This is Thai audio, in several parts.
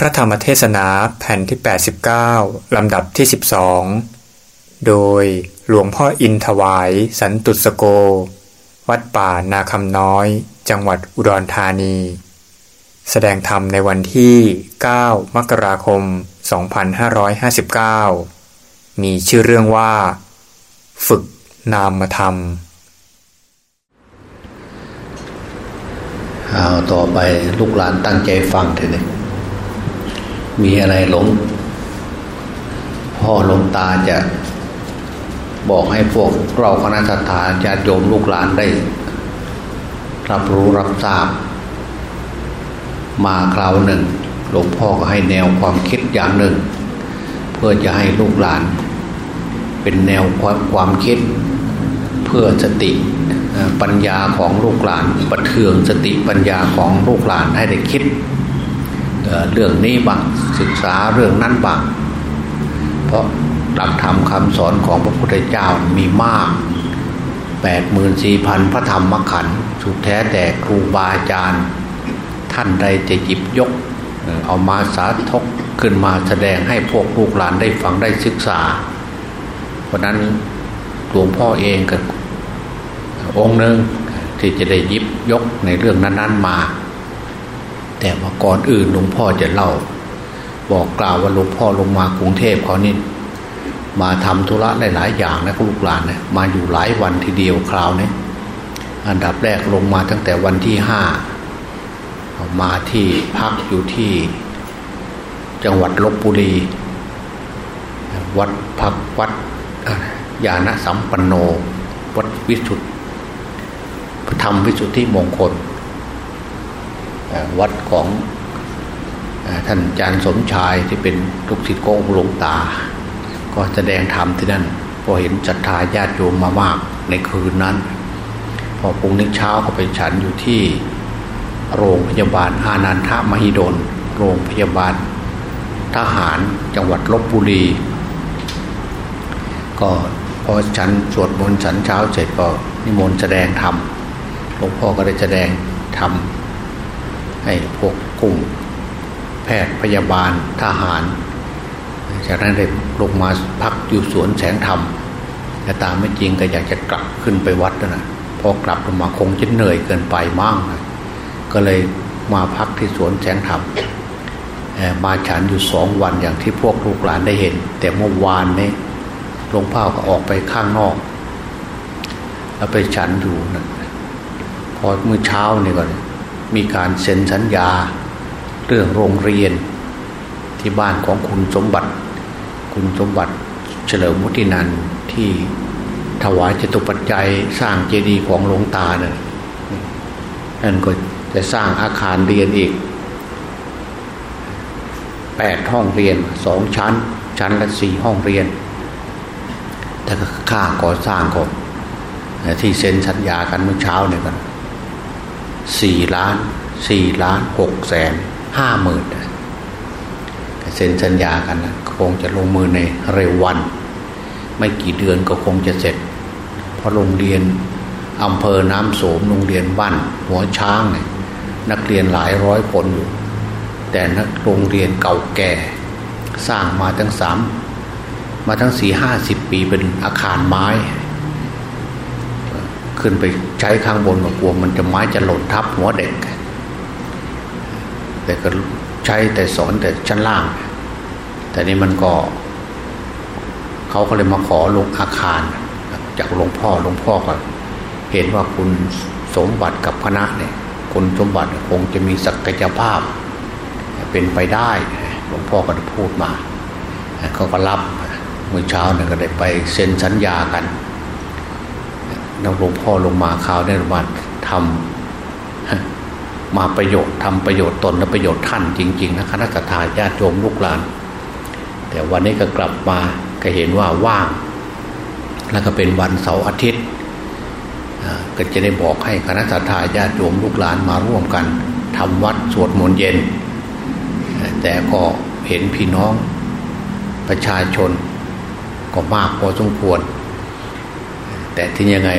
พระธรรมเทศนาแผ่นที่ 89 ลำดับที่ 12 โดยหลวงพ่ออินถวายสันตุสโก วัดป่านาคำน้อย จังหวัดอุดรธานี แสดงธรรมในวันที่ 9 มกราคม 2559 มีชื่อเรื่องว่า ฝึกนามธรรมเอาต่อไปลูกหลานตั้งใจฟังเถอะเนี่ย มีอะไรหลง พ่อหลงตาจะบอกให้พวกเราคณะทาญาติโยมลูกหลานได้ รับรู้รับทราบ มาคราวหนึ่ง หลวงพ่อก็ให้แนวความคิดอย่างหนึ่ง เพื่อจะให้ลูกหลาน เป็นแนวความความคิด เพื่อสติปัญญาของลูกหลานประเทืองสติปัญญาของลูกหลานให้ได้คิด เรื่องนี้บ้างศึกษาเรื่องนั้นบ้าง เพราะหลักธรรมคำสอนของพระพุทธเจ้ามีมากแปดหมื่นสี่พันพระธรรมขันธ์สุดแท้แต่ครูบาอาจารย์ ท่านใดจะหยิบยก เอามาสาธกขึ้นมาแสดงให้พวกลูกหลานได้ฟังได้ศึกษา เพราะนั้นหลวงพ่อเองกับองค์หนึ่งที่จะได้ยิบยกในเรื่องนั้น ๆ มา แต่ว่าก่อนอื่นหลวงพ่อจะเล่า บอกกล่าวว่าหลวงพ่อลงมากรุงเทพเขานี่มาทำธุระหลายๆอย่างนะลูกหลานเนี่ยมาอยู่หลายวันทีเดียวคราวนี้อันดับแรกลงมาตั้งแต่วันที่ห้ามาที่พักอยู่ที่ จังหวัดลบบุรี วัดพักวัดยาณสัมปันโน วัดวิสุทธิธรรมวิสุทธิมงคล วัดของท่านอาจารย์สมชายที่เป็นลูกศิษย์ของหลวงตา ก็แสดงธรรมที่นั่นพอเห็นจัตตาญาติโยมมามากในคืนนั้น พอปุ่งนิเช้าก็ไปฉันอยู่ที่โรงพยาบาลอานันทมหิดล โรงพยาบาลทหารจังหวัดลบบุรี ก็พอฉันสวดมนต์ฉันเช้าเสร็จก็นิมนต์แสดงธรรมหลวงพ่อก็ได้แสดงทำ ให้พวกกลุ่มแพทย์พยาบาลทหาร จากนั้นได้ลงมาพักอยู่สวนแสงธรรมแต่ตามไม่จริงก็อยากจะกลับขึ้นไปวัดนะพอกลับลงมาคงจะเหนื่อยเกินไปมั่งนะก็เลยมาพักที่สวนแสงธรรมมาฉันอยู่สองวันอย่างที่พวกลูกหลานได้เห็น แต่เมื่อวานนี้หลวงพ่อก็ออกไปข้างนอก แล้วไปฉันอยู่นะพอเมื่อเช้านี่ก่อน มีการเซ็นสัญญา เรื่องโรงเรียนที่บ้านของคุณสมบัติ คุณสมบัติเฉลิมมุตินันที่ถวายจตุปัจจัยสร้างเจดีย์ของหลวงตาเนี่ยนั่นก็จะสร้างอาคารเรียนอีกแปดห้องเรียนสองชั้น ชั้นละสี่ห้องเรียน แต่ค่าก่อสร้างก็ที่เซ็นสัญญากันเมื่อเช้าเนี่ยกัน สี่ล้านสี่ล้านหกแสนห้าหมื่นเซ็นสัญญากันนะคงจะลงมือในเร็ววัน ไม่กี่เดือนก็คงจะเสร็จ เพราะโรงเรียนอำเภอน้ำโสมโรงเรียนบ้านหัวช้างเนี่ยนักเรียนหลายร้อยคนอยู่ แต่นักโรงเรียนเก่าแก่ สร้างมาตั้งสามมาทั้งสี่ห้าสิบปีเป็นอาคารไม้ ขึ้นไปใช้ข้างบนก็กลัวมันจะไม้จะหล่นทับหัวเด็ก แต่ก็ใช้แต่สอนแต่ชั้นล่าง แต่นี้มันก็เขาก็เลยมาขอลงอาคาร จากหลวงพ่อหลวงพ่อก็เห็นว่าคุณสมบัติกับคณะเนี่ยคุณสมบัติคงจะมีศักยภาพ เป็นไปได้หลวงพ่อก็ได้พูดมาเขาก็รับเมื่อเช้าเนี่ยก็ได้ไปเซ็นสัญญากัน แล้วหลวงพ่อลงมาข่าวได้มาทำมาประโยชน์ทำประโยชน์ตนและประโยชน์ท่านจริง ๆ นะคณะทาญาติโยมลูกหลาน แต่วันนี้ก็กลับมาก็เห็นว่าว่าง แล้วก็เป็นวันเสาร์อาทิตย์ก็จะได้บอกให้คณะทาญาติโยมลูกหลานมาร่วมกันทำวัดสวดมนต์เย็น แต่ก็เห็นพี่น้องประชาชนก็มากพอสมควร แต่ที่ยังไง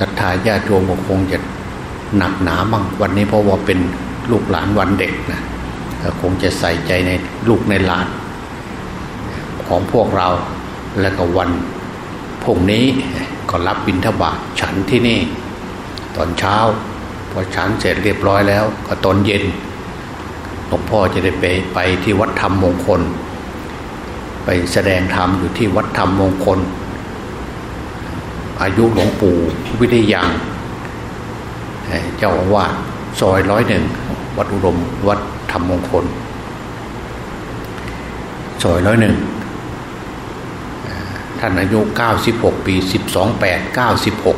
ศรัทธาญาติโยมคงจะหนักหนามั่งวันนี้เพราะว่าเป็นลูกหลานวันเด็กนะคงจะใส่ใจในลูกในหลาน ของพวกเราและก็วันพุ่งนี้ก็รับบิณฑบาตฉันที่นี่ ตอนเช้าพอฉันเสร็จเรียบร้อยแล้ว ก็ตอนเย็นหลวงพ่อจะได้ไปไปที่วัดธรรมมงคล ไปแสดงธรรมอยู่ที่วัดธรรมมงคล อายุหลวงปู่วิทยางเจ้าอาวาสซอยร้อยหนึ่งวัดอุดมวัดธรรมมงคลซอยร้อยหนึ่งท่านอายุ 96 ปี 12 8 96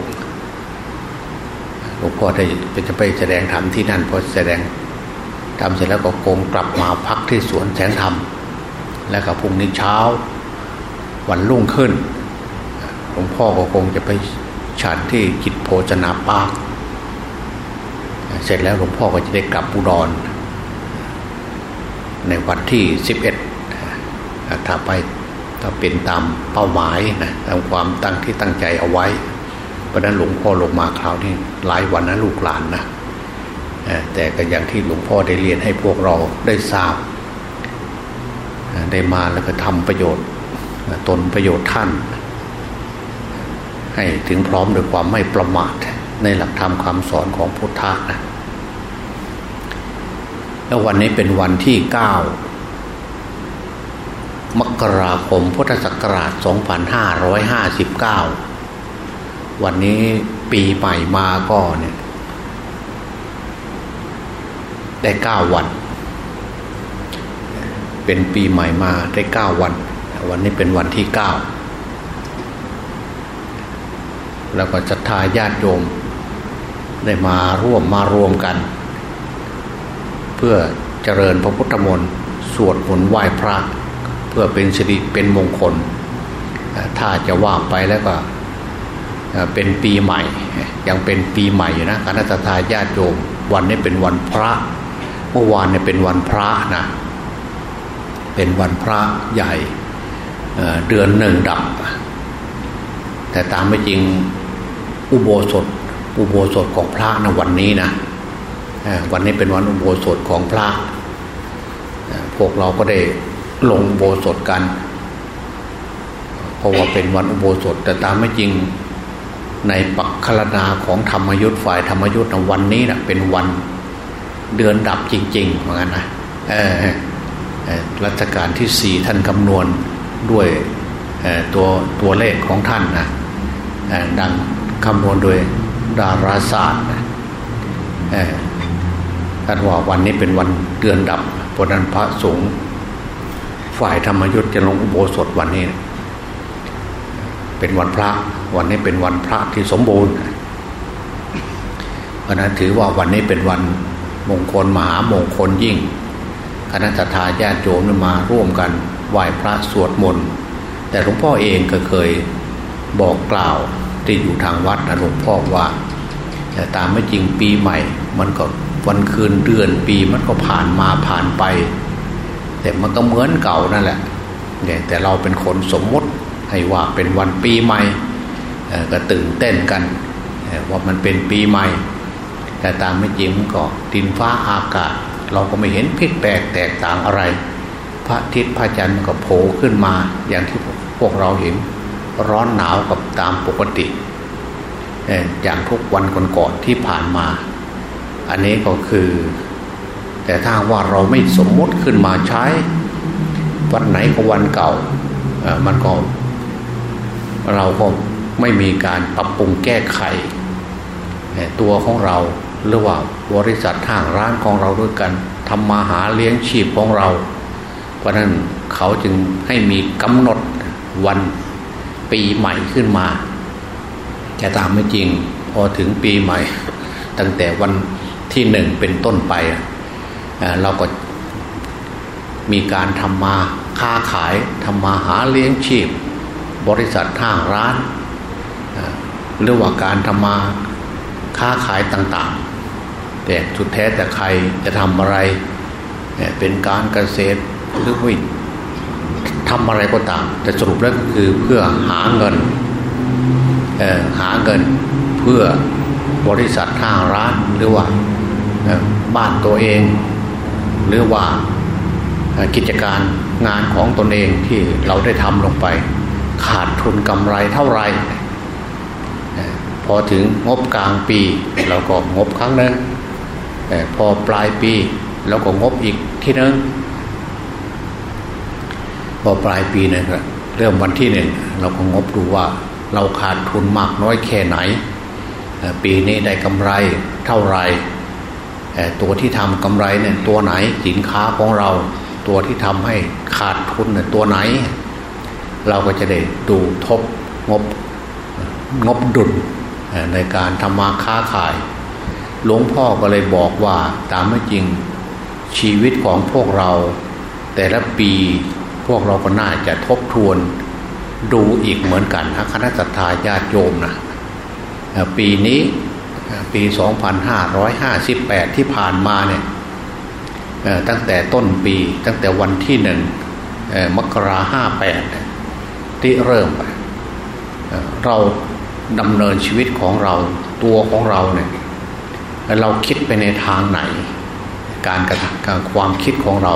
หลวงพ่อได้จะไปแสดงธรรมที่นั่นพอแสดงทำเสร็จแล้วก็คงกลับมาพักที่สวนแสงธรรม แล้วก็พรุ่งนี้เช้าวันรุ่งขึ้น หลวงพ่อก็คงจะไปฉันที่กิจโภชนาปากเสร็จแล้วหลวงพ่อก็จะได้กลับอุดร ในวันที่สิบเอ็ดถ้าไปถ้าเป็นตามเป้าหมายนะตามความตั้งที่ตั้งใจเอาไว้ เพราะนั้นหลวงพ่อลงมาคราวนี้หลายวันนะลูกหลานนะแต่ก็อย่างที่หลวงพ่อได้เรียนให้พวกเราได้ทราบ ได้มาแล้วก็ทำประโยชน์ตนประโยชน์ท่าน ให้ถึงพร้อมด้วยความไม่ประมาทในหลักธรรมคำสอนของพุทธะนะแล้ววันนี้เป็นวันที่เก้ามกราคมพุทธศักราช 2559 วันนี้ปีใหม่มาก็เนี่ยได้เก้าวัน เป็นปีใหม่มาได้เก้าวัน วันนี้เป็นวันที่เก้า แล้วก็ศรัทธาญาติโยม ได้มาร่วมมารวมกัน เพื่อเจริญพระพุทธมนต์สวดมนต์ไหว้พระ เพื่อเป็นสิริเป็นมงคล ถ้าจะว่าไปแล้วก็เป็นปีใหม่ ยังเป็นปีใหม่อยู่นะคณะทาญาติโยม วันนี้เป็นวันพระ เมื่อวานเนี่ยเป็นวันพระนะเป็นวันพระใหญ่เดือนหนึ่งดับ แต่ตามไม่จริง อุโบสถ อุโบสถของพระนะวันนี้นะวันนี้เป็นวันอุโบสถของพระพวกเราก็ได้ลงโบสถกันเพราะว่าเป็นวันอุโบสถ แต่ตามไม่จริงในปักคลนาของธรรมยุทธ์ฝ่ายธรรมยุทธ์นะวันนี้นะเป็นวันเดือนดับจริงๆเหมือนกันนะรัชกาลที่สี่ท่านคำนวณด้วยตัวตัวเลขของท่านนะดัง คำนวณโดยดาราศาสตร์ท่านว่าวันนี้เป็นวันเดือนดับเพราะนั้นพระสงฆ์ฝ่ายธรรมยุทธจะลงอุโบสถวันนี้ เป็นวันพระ วันนี้เป็นวันพระที่สมบูรณ์เพราะนั้นถือว่าวันนี้เป็นวันมงคลมหามงคลยิ่งคณะทาญาติโยมมาร่วมกันไหว้พระสวดมนต์แต่หลวงพ่อเองก็เคยบอกกล่าว ที่อยู่ทางวัดนะหลวงพ่อว่าแต่ตามไม่จริงปีใหม่ มันก็วันคืนเดือนปีมันก็ผ่านมาผ่านไป แต่มันก็เหมือนเก่านั่นแหละแต่เราเป็นคนสมมติให้ว่าเป็นวันปีใหม่ก็ตื่นเต้นกันว่ามันเป็นปีใหม่ แต่ตามไม่จริงมันก็ดินฟ้าอากาศ เราก็ไม่เห็นผิดแปลกแตกต่างอะไร พระอาทิตย์พระจันทร์ก็โผล่ขึ้นมาอย่างที่พวกเราเห็น ร้อนหนาวกับตามปกติ อย่างทุกวันก่อนๆที่ผ่านมา อันนี้ก็คือ แต่ถ้าว่าเราไม่สมมติขึ้นมาใช้ วันไหนก็วันเก่ามันก็ เราก็ไม่มีการปรับปรุงแก้ไข ตัวของเราหรือว่าบริษัททางร้านของเราด้วยกันทำมาหาเลี้ยงชีพของเรา เพราะนั้นเขาจึงให้มีกำหนดวัน ปีใหม่ขึ้นมา แต่ตามไม่จริง พอถึงปีใหม่ ตั้งแต่วันที่หนึ่งเป็นต้นไปเราก็มีการทำมาค้าขายทำมาหาเลี้ยงชีพ บริษัททางร้านหรือว่าการทำมาค้าขายต่าง ๆ แต่สุดแท้แต่ใครจะทำอะไรเป็นการเกษตรหรือว่ ทำอะไรก็ตาม แต่สรุปแล้วก็คือเพื่อหาเงินหาเงินเพื่อบริษัทห้างร้านหรือว่าบ้านตัวเอง หรือว่ากิจการงานของตนเองที่เราได้ทำลงไป ขาดทุนกำไรเท่าไหร่พอถึงงบกลางปีเราก็งบครั้งนึงพอปลายปีเราก็งบอีกที่นึง พอปลายปีเนี่ยเริ่มวันที่หนึ่งเราก็งบดูว่าเราขาดทุนมากน้อยแค่ไหน ปีนี้ได้กำไรเท่าไรตัวที่ทำกำไรเนี่ยตัวไหนสินค้าของเรา ตัวที่ทำให้ขาดทุนเนี่ยตัวไหน เราก็จะได้ดูทบงบงบดุลในการทำมาค้าขาย หลวงพ่อก็เลยบอกว่าตามไม่จริงชีวิตของพวกเรา แต่ละปี พวกเราก็น่าจะทบทวนดูอีกเหมือนกันนะคณะสัตยาญาติโยมนะปีนี้ปี 2558 ที่ผ่านมาเนี่ยตั้งแต่ต้นปีตั้งแต่วันที่หนึ่งมกราห้าแปดที่เริ่มไปเราดำเนินชีวิตของเราตัวของเราเนี่ยเราคิดไปในทางไหน การกระทำการความคิดของเรา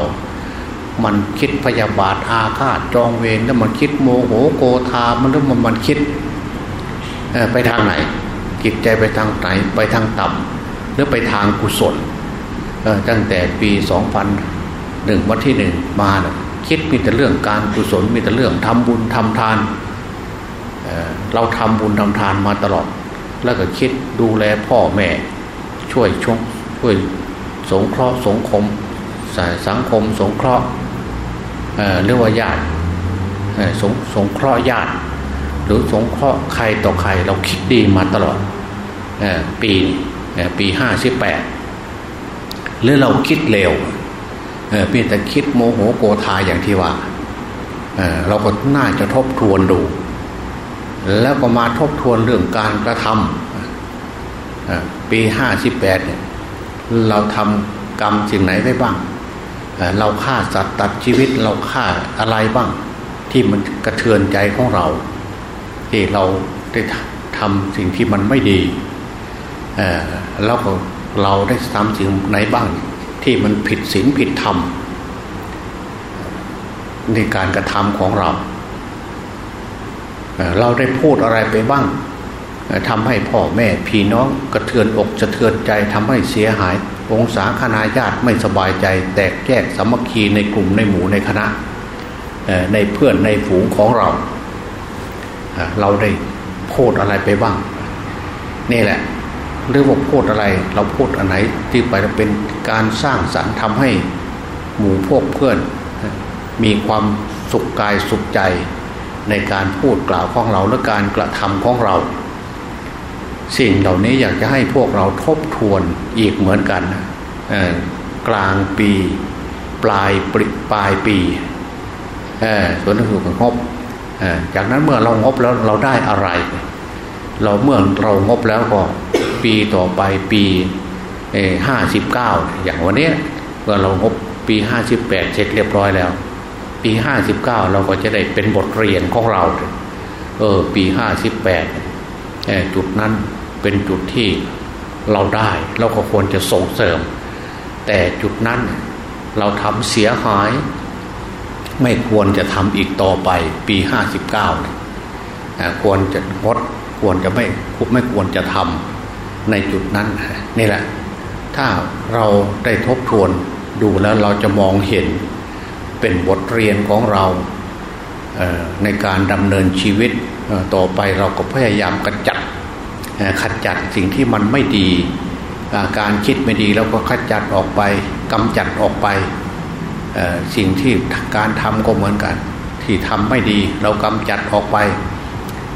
มันคิดพยาบาทอาฆาตจองเวรแล้วมันคิดโมโหโกธามันหรือมันมันคิดไปทางไหนจิตใจไปทางไหนไปทางต่ำหรือไปทางกุศลตั้งแต่ปีสองพันหนึ่งวันที่หนึ่งมานะคิดมีแต่เรื่องการกุศลมีแต่เรื่องทำบุญทำทานเเราทำบุญทำทานมาตลอด แล้วก็คิดดูแลพ่อแม่ ช่วยชงช่วยสงเคราะห์สงคมสังคมสงเคราะห์ เรียกว่าญาติสงสงเคราะห์ญาติ หรือสงเคราะห์ใครต่อใครเราคิดดีมาตลอดปีปีห้าสิบแปดหรือเราคิดเร็วเพียงแต่คิดโมโหโกธาอย่างที่ว่าเเราก็น่าจะทบทวนดู แล้วก็มาทบทวนเรื่องการกระทำปีห้าสิบแปดเนี่ยเราทำกรรมสิ่งไหนไว้บ้าง เราฆ่าสัตว์ตัดชีวิตเราฆ่าอะไรบ้าง ที่มันกระเทือนใจของเราที่เราได้ทำสิ่งที่มันไม่ดีแล้วก็เราได้ทำสิ่งไหนบ้าง ที่มันผิดศีลผิดธรรมในการกระทำของเรา เราได้พูดอะไรไปบ้างทำให้พ่อแม่พี่น้องกระเทือนอกสะเทือนใจทำให้เสียหาย องศาคณาญาติไม่สบายใจ แตกแยกสามัคคีในกลุ่มในหมู่ในคณะในเพื่อนในฝูงของเรา เราได้พูดอะไรไปบ้าง นี่แหละหรือว่าพูดอะไร เราพูดอันไหนที่ไปเป็นการสร้างสรรค์ทำให้หมู่พวกเพื่อน มีความสุขกายสุขใจในการพูดกล่าวของเราและการกระทำของเรา สิ่งเหล่านี้อยากจะให้พวกเราทบทวนอีกเหมือนกันกลางปี ปลายปปลายปีส่วนที่ถูกงบจากนั้นเมื่อเรางบแล้วเราได้อะไร เราเมื่อเรางบแล้วก็ปีต่อไปปีห้าสิบเก้าอย่างวันนี้เมื่อเรางบปีห้าสิบแปดเสร็จเรียบร้อยแล้ว ปีห้าสิบเก้าเราก็จะได้เป็นบทเรียนของเรา เออ ปีห้าสิบแปด จุดนั้นเป็นจุดที่เราได้เราก็ควรจะส่งเสริม แต่จุดนั้นเราทำเสียหาย ไม่ควรจะทำอีกต่อไปปีห้าสิบเก้าควรจะงดควรจะไม่ไม่ควรจะทำในจุดนั้นนี่แหละ ถ้าเราได้ทบทวนดูแล้วเราจะมองเห็นเป็นบทเรียนของเราในการดำเนินชีวิต ต่อไปเราก็พยายามกระจัดขจัดสิ่งที่มันไม่ดี การคิดไม่ดีเราก็ขจัดออกไปกำจัดออกไปสิ่งที่การทำก็เหมือนกัน ที่ทำไม่ดีเรากำจัดออกไป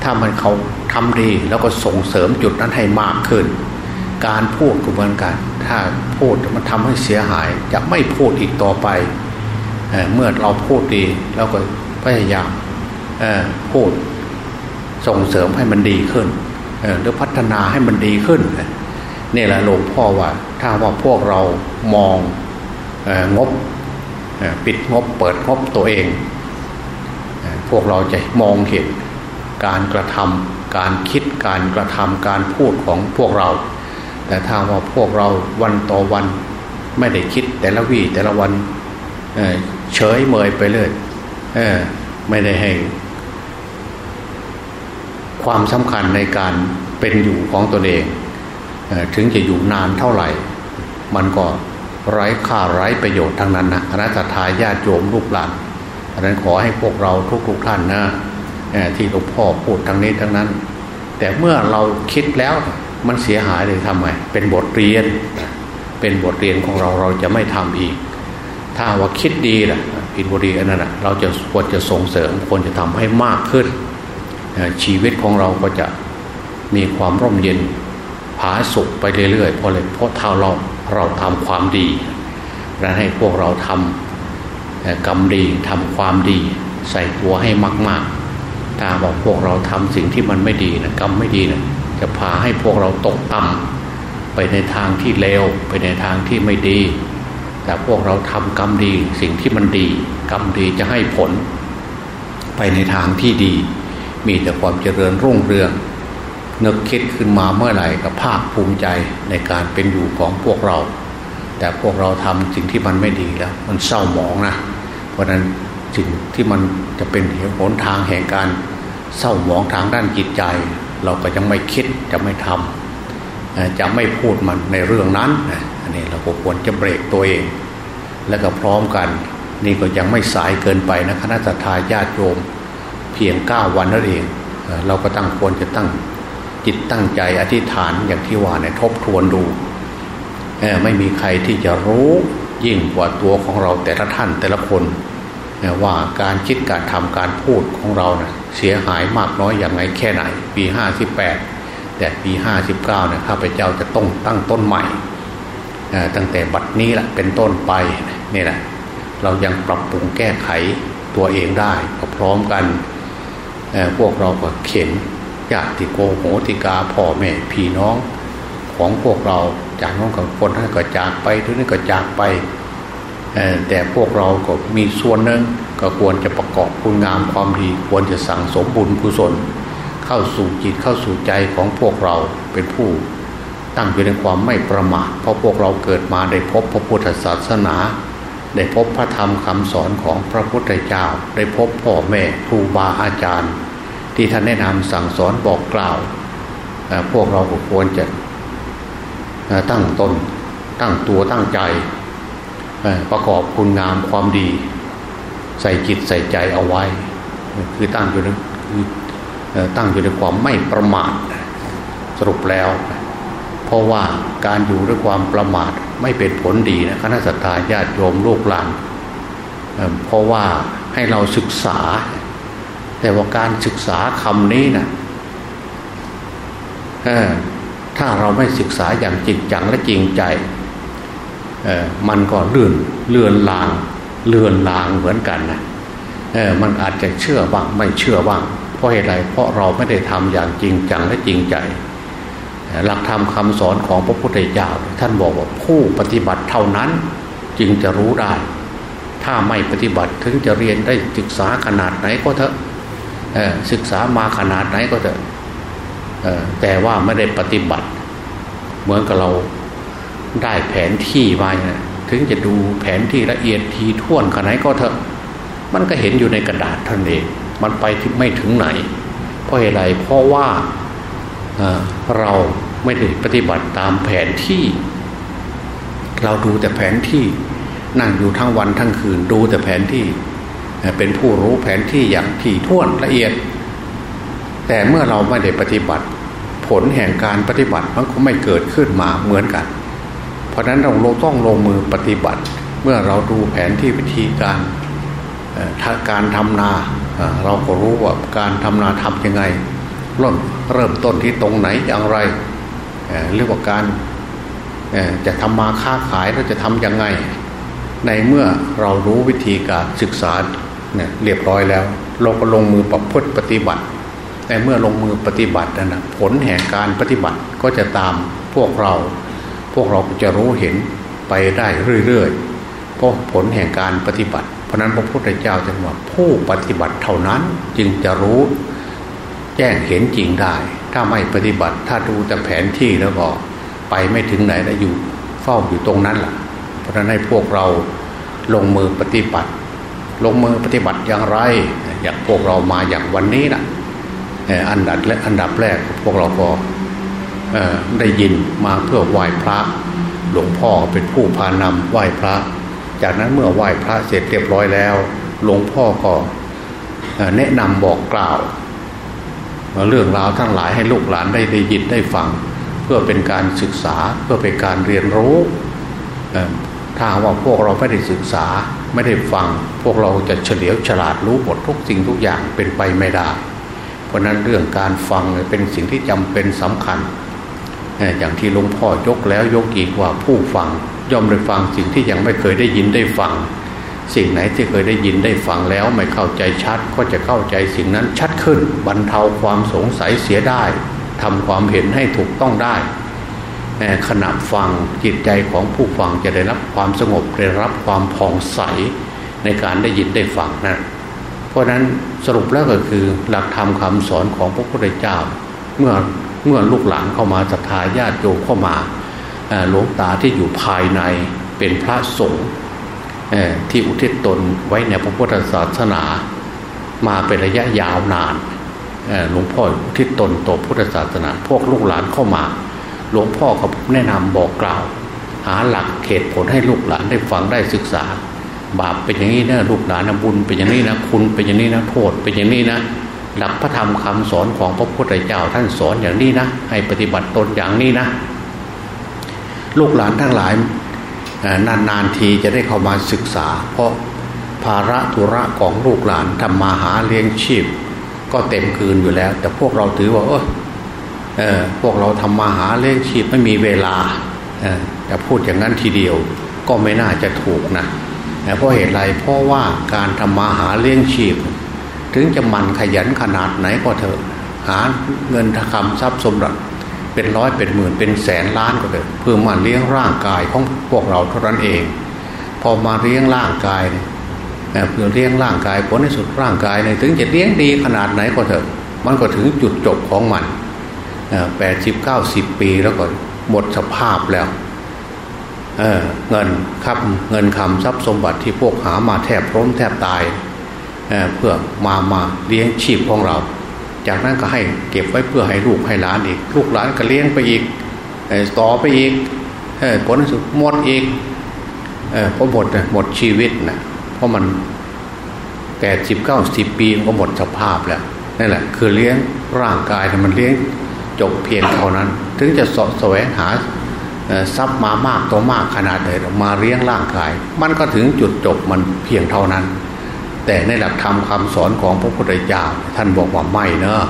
ถ้ามันเขาทำดีแล้วก็ส่งเสริมจุดนั้นให้มากขึ้น การพูดก็เหมือนกัน ถ้าพูดมันทำให้เสียหายจะไม่พูดอีกต่อไปเเมื่อเราพูดดีเราก็พยายามพูด ส่งเสริมให้มันดีขึ้นหรือพัฒนาให้มันดีขึ้นนี่แหละหลวงพ่อว่าถ้าว่าพวกเรามองงบปิดงบเปิดงบตัวเอง พวกเราจะมองเห็นการกระทำการคิดการกระทำการพูดของพวกเรา แต่ถ้าว่าพวกเราวันต่อวันไม่ได้คิดแต่ละวี่แต่ละวันเฉยเมยไปเลยไม่ได้ให้ ความสำคัญในการเป็นอยู่ของตนเอง ถึงจะอยู่นานเท่าไหร่ มันก็ไร้ค่าไร้ประโยชน์ทั้งนั้นนะคณะทาญาติโยมลูกหลานอันนั้นขอให้พวกเราทุกๆท่านนะที่หลวงพ่อพูดทั้งนี้ทั้งนั้น แต่เมื่อเราคิดแล้วมันเสียหายเลยทำไมเป็นบทเรียน เป็นบทเรียนของเราเราจะไม่ทำอีก ถ้าว่าคิดดีล่ะผิดบทเรียนนั่นนะเราจะควรจะส่งเสริมควรจะทำให้มากขึ้น ชีวิตของเราก็จะมีความร่มเย็นผาสุกไปเรื่อยๆเพราะเลยเพราะเท่าเราเราทำความดีและให้พวกเราทำกรรมดีทำความดี ใส่ตัวให้มากๆ ถ้าบอกพวกเราทำสิ่งที่มันไม่ดีนะกรรมไม่ดีนะจะพาให้พวกเราตกต่ำไปในทางที่เลวไปในทางที่ไม่ดี แต่พวกเราทำกรรมดีสิ่งที่มันดี กรรมดีจะให้ผล ไปในทางที่ดี มีแต่ความเจริญรุ่งเรืองนึกคิดขึ้นมาเมื่อไหร่ก็ภาคภูมิใจในการเป็นอยู่ของพวกเรา แต่พวกเราทำสิ่งที่มันไม่ดีแล้ว มันเศร้าหมองนะ เพราะนั้นสิ่งที่มันจะเป็นเหนทางแห่งการเศร้าหมองทางด้านจิตใจ เราก็ยังไม่คิดจะไม่ทำจะไม่พูดมันในเรื่องนั้นอันนี้เราก็ควรจะเบรกตัวเอง แล้วก็พร้อมกัน นี่ก็ยังไม่สายเกินไปนะคณะทาญาติโยม เพียงเก้าวันนั่นเอง เราก็ตั้งควรจะตั้งจิตตั้งใจอธิษฐานอย่างที่ว่าเนี่ยทบทวนดู ไม่มีใครที่จะรู้ยิ่งกว่าตัวของเราแต่ละท่านแต่ละคนว่าการคิดการทำการพูดของเราเนะ่ยเสียหายมากน้อยอย่างไรแค่ไหน ปีห้าสิบแปดแต่ปีห้าสิบเก้าเนี่ยข้าพเจ้าจะต้องตั้งต้นใหม่ ตั้งแต่บัดนี้แหละเป็นต้นไปนี่แหละเรายังปรับปรุงแก้ไขตัวเองได้ก็พร้อมกัน พวกเราก็เข็นญาติโกโหติกาพ่อแม่พี่น้องของพวกเราจากน้องกับคนนั้นก็จากไปทุกนี้ก็จากไปแต่พวกเราก็มีส่วนหนึ่งก็ควรจะประกอบคุณงามความดี ควรจะสั่งสมบุญกุศล เข้าสู่จิตเข้าสู่ใจของพวกเราเป็นผู้ ตั้งอยู่ในความไม่ประมาทเพราะพวกเราเกิดมาได้พบพระพุทธศาสนา ได้พบพระธรรมคำสอนของพระพุทธเจ้า ได้พบพ่อแม่ครูบาอาจารย์ ที่ท่านแนะนำสั่งสอนบอกกล่าว พวกเราควรจะตั้งตนตั้งตัวตั้งใจ ประกอบคุณงามความดี ใส่จิตใส่ใจเอาไว้ คือตั้งอยู่ในคือตั้งอยู่ในความไม่ประมาทสรุปแล้ว เพราะว่าการอยู่ด้วยความประมาทไม่เป็นผลดีนะคณะสัตยาญาติโยมลูกหลานเพราะว่าให้เราศึกษา แต่ว่าการศึกษาคำนี้นะถ้าเราไม่ศึกษาอย่างจริงจังและจริงใจมันก็เลื่อนเลื่อนลางเลื่อนลางเหมือนกันนะมันอาจจะเชื่อบ้างไม่เชื่อบ้าง เพราะเหตุไรเพราะเราไม่ได้ทำอย่างจริงจังและจริงใจ หลักธรรมคาสอนของพระพุทธเจ้าท่านบอกว่าผู้ปฏิบัติเท่านั้นจึงจะรู้ได้ ถ้าไม่ปฏิบัติถึงจะเรียนได้ศึกษาขนาดไหนก็เถอะศึกษามาขนาดไหนก็จะแต่ว่าไม่ได้ปฏิบัติ เหมือนกับเราได้แผนที่มาถึงจะดูแผนที่ละเอียดทีท่วนขนาดไหนก็เถอะ มันก็เห็นอยู่ในกระดาษท่านเองมันไปไม่ถึงไหน เพราะอะไรเพราะว่า เราไม่ได้ปฏิบัติตามแผนที่ เราดูแต่แผนที่นั่งอยู่ทั้งวันทั้งคืนดูแต่แผนที่ เป็นผู้รู้แผนที่อย่างถี่ถ้วนละเอียด แต่เมื่อเราไม่ได้ปฏิบัติ ผลแห่งการปฏิบัติมันก็ไม่เกิดขึ้นมาเหมือนกัน เพราะนั้นเราต้องลงมือปฏิบัติ เมื่อเราดูแผนที่วิธีการการทำนาเราก็รู้ว่าการทำนาทำยังไง เริ่มเริ่มต้นที่ตรงไหนอย่างไรเรียกว่าการจะทำมาค้าขายเราจะทำยังไง ในเมื่อเรารู้วิธีการศึกษาเนี่ยเรียบร้อยแล้วเราก็ลงมือประพฤติปฏิบัติ แต่เมื่อลงมือปฏิบัตินะผลแห่งการปฏิบัติก็จะตามพวกเรา พวกเราจะรู้เห็นไปได้เรื่อยๆเพราะผลแห่งการปฏิบัติ เพราะนั้นพระพุทธเจ้าจึงว่าผู้ปฏิบัติเท่านั้นจึงจะรู้ แจ้งเห็นจริงได้ ถ้าไม่ปฏิบัติ ถ้าดูแต่แผนที่แล้วก็ไปไม่ถึงไหนแล้วอยู่เฝ้าอยู่ตรงนั้นแหละผราะฉะนั้นให้พวกเราลงมือปฏิบัติ ลงมือปฏิบัติอย่างไร อย่างพวกเรามาอย่างวันนี้นะอันดับและอันดับแรกพวกเราก็ได้ยินมาเพื่อไหว้พระ หลวงพ่อเป็นผู้พานำไหว้พระ จากนั้นเมื่อไหว้พระเสร็จเรียบร้อยแล้ว หลวงพ่อก็แนะนำบอกกล่าว เรื่องราวทั้งหลายให้ลูกหลานได้ได้ยินได้ฟัง เพื่อเป็นการศึกษาเพื่อเป็นการเรียนรู้ถ้าว่าพวกเราไม่ได้ศึกษาไม่ได้ฟัง พวกเราจะเฉลียวฉลาดรู้หมดทุกสิ่งทุกอย่างเป็นไปไม่ได้ เพราะนั้นเรื่องการฟังเป็นสิ่งที่จำเป็นสำคัญ อย่างที่หลวงพ่อยกแล้วยกอีกว่าผู้ฟังย่อมได้ฟังสิ่งที่ยังไม่เคยได้ยินได้ฟัง สิ่งไหนที่เคยได้ยินได้ฟังแล้วไม่เข้าใจชัด ก็จะเข้าใจสิ่งนั้นชัดขึ้นบรรเทาความสงสัยเสียได้ทำความเห็นให้ถูกต้องได้ขณะฟังจิตใจของผู้ฟังจะได้รับความสงบได้รับความผ่องใสในการได้ยินได้ฟังนะเพราะนั้นสรุปแล้วก็คือหลักธรรมคาสอนของพระพุทธเจ้า เมื่อเมื่อลูกหลานเข้ามาศรัทธาญาติโยมเข้ามาหลวงตาที่อยู่ภายในเป็นพระสงฆ์ ที่อุทิศตนไว้ในพระพุทธศาสนา มาเป็นระยะยาวนานหลวงพ่ออุทิศตนต่อพุทธศาสนา พวกลูกหลานเข้ามา หลวงพ่อเขาแนะนำบอกกล่าว หาหลักเหตุผลให้ลูกหลานได้ฟังได้ศึกษา บาปเป็นอย่างนี้นะลูกหลานนะบุญเป็นอย่างนี้นะคุณเป็นอย่างนี้นะโทษเป็นอย่างนี้นะหลักพระธรรมคำสอนของพระพุทธเจ้าท่านสอนอย่างนี้นะให้ปฏิบัติตนอย่างนี้นะ ลูกหลานทั้งหลาย นานๆทีจะได้เข้ามาศึกษา เพราะภาระธุระของลูกหลานทำมาหาเลี้ยงชีพ ก็เต็มคืนอยู่แล้ว แต่พวกเราถือว่า เออออพวกเราทำมาหาเลี้ยงชีพไม่มีเวลาจะพูดอย่างนั้นทีเดียวก็ไม่น่าจะถูกนะเพราะเหตุไรเพราะว่าการทำมาหาเลี้ยงชีพ ถึงจะมันขยันขนาดไหนก็เถอะหาเงินทำทรัพย์สมบัติ เป็นร้อยเป็นหมื่นเป็นแสนล้านก็เถอะเพื่อมาเลี้ยงร่างกายของพวกเราเท่านั้นเอง พอมาเลี้ยงร่างกายเพื่อเลี้ยงร่างกายผลในสุดร่างกายเนี่ยถึงจะเลี้ยงดีขนาดไหนก็เถอะ มันก็ถึงจุดจบของมันแปดสิบเก้าสิบปีแล้วก็หมดสภาพแล้วเเงินครับเงินคำทรัพย์สมบัติที่พวกหามาแทบพร้มแทบตายเเพื่อมามาเลี้ยงชีพของเรา จากนั้นก็ให้เก็บไว้เพื่อให้ลูกให้หลานอีก ลูกหลานก็เลี้ยงไปอีกต่อไปอีกผลสุดหมดอีกเพราะหมดหมดชีวิตนะเพราะมันแปดสิบเก้าสิบปีก็หมดสภาพแล้วนั่นแหละคือเลี้ยงร่างกายมันเลี้ยงจบเพียงเท่านั้น ถึงจะสะแสวงหาทรัพย์มามากตัวมากขนาดไหนมาเลี้ยงร่างกาย มันก็ถึงจุดจบมันเพียงเท่านั้น แต่ในหลักธรรมคาสอนของพระพุทธเจ้าท่านบอกว่าไม่เนอะ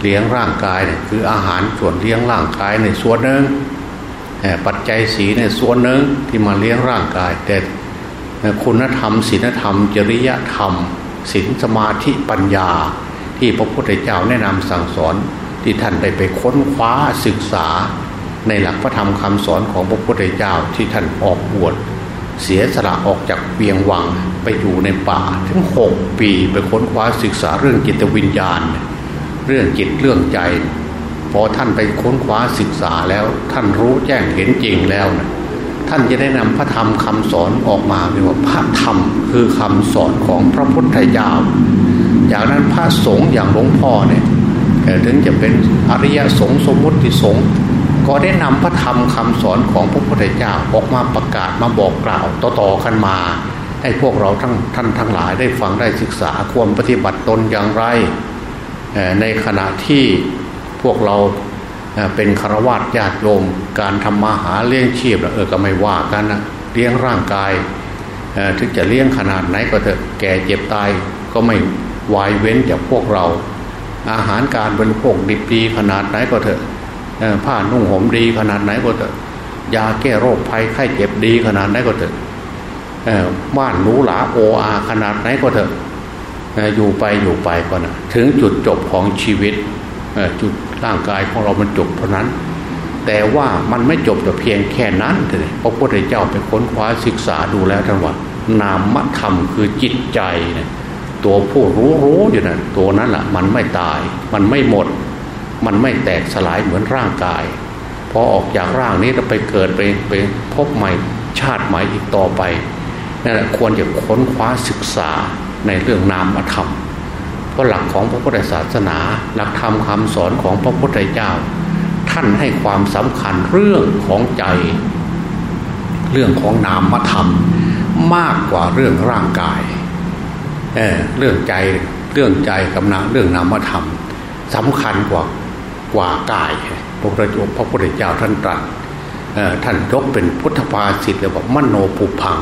เลี้ยงร่างกายเนี่ยคืออาหารส่วนเลี้ยงร่างกายในส่วนหนึ่งปัจจัยสีในส่วนหนึ่งที่มาเลี้ยงร่างกาย แต่คุณธรรมศีลธรรม จริยธรรมศีลสมาธิปัญญา ที่พระพุทธเจ้าแนะนำสั่งสอนที่ท่านได้ไปค้นคว้าศึกษา ในหลักพระธรรมคำสอนของพระพุทธเจ้าที่ท่านออกบวช เสียสละออกจากเวียงวังไปอยู่ในป่า ถึงหกปีไปค้นคว้าศึกษาเรื่องจิตวิญญาณ เรื่องจิตเรื่องใจ พอท่านไปค้นคว้าศึกษาแล้วท่านรู้แจ้งเห็นจริงแล้วนะท่านจะได้นำพระธรรมคำสอนออกมาเรียกว่าพระธรรมคือคำสอนของพระพุทธเจ้าอย่างนั้นพระสงฆ์อย่างหลวงพ่อเนี่ยถึงจะเป็นอริยสงฆ์สมมติสงฆ์ ก็ได้นำพระธรรมคำสอนของพระพุทธเจ้าออกมาประกาศมาบอกกล่าวต่อๆกันมาให้พวกเราทั้งท่านทั้งหลายได้ฟังได้ศึกษาควรปฏิบัติตนอย่างไร ในขณะที่พวกเราเป็นคารวะญาติโยมการทำมาหาเลี้ยงชีพเออก็ไม่ว่ากันนะเลี้ยงร่างกายถึงจะเลี้ยงขนาดไหนก็เถอะแก่เจ็บตายก็ไม่วายเว้นจากพวกเรา อาหารการบริโภคดีดีขนาดไหนก็เถอะ ผ้านุ่งห่มดีขนาดไหนก็เถอะยาแก้โรคภัยไข้เจ็บดีขนาดไหนก็เถอะบ้านหรูหราโออาขนาดไหนก็เถอะอยู่ไปอยู่ไปก็นะถึงจุดจบของชีวิตจุดร่างกายของเรามันจบเท่านั้น แต่ว่ามันไม่จบแต่เพียงแค่นั้นเลยพระพุทธเจ้าไปค้นคว้าศึกษาดูแล้วท่านว่านามธรรมคือจิตใจตัวผู้รู้รู้อยู่นะ่ะตัวนั้นแหละมันไม่ตายมันไม่หมด มันไม่แตกสลายเหมือนร่างกาย พอออกจากร่างนี้เราไปเกิดไปไปพบใหม่ชาติใหม่อีกต่อไปนั่นแหละควรจะค้นคว้าศึกษาในเรื่องนามธรรม เพราะหลักของพระพุทธศาสนา หลักธรรมคำสอนของพระพุทธเจ้า ท่านให้ความสำคัญเรื่องของใจ เรื่องของนามธรรม มากกว่าเรื่องร่างกายเเรื่องใจเรื่องใจกับนาเรื่องนามธรรมสำคัญกว่า กว่ากายพระพุทธพระพุทธเจ้าท่านตรัสท่านยกเป็นพุทธภาษิตเลยบอกมโนปุพัง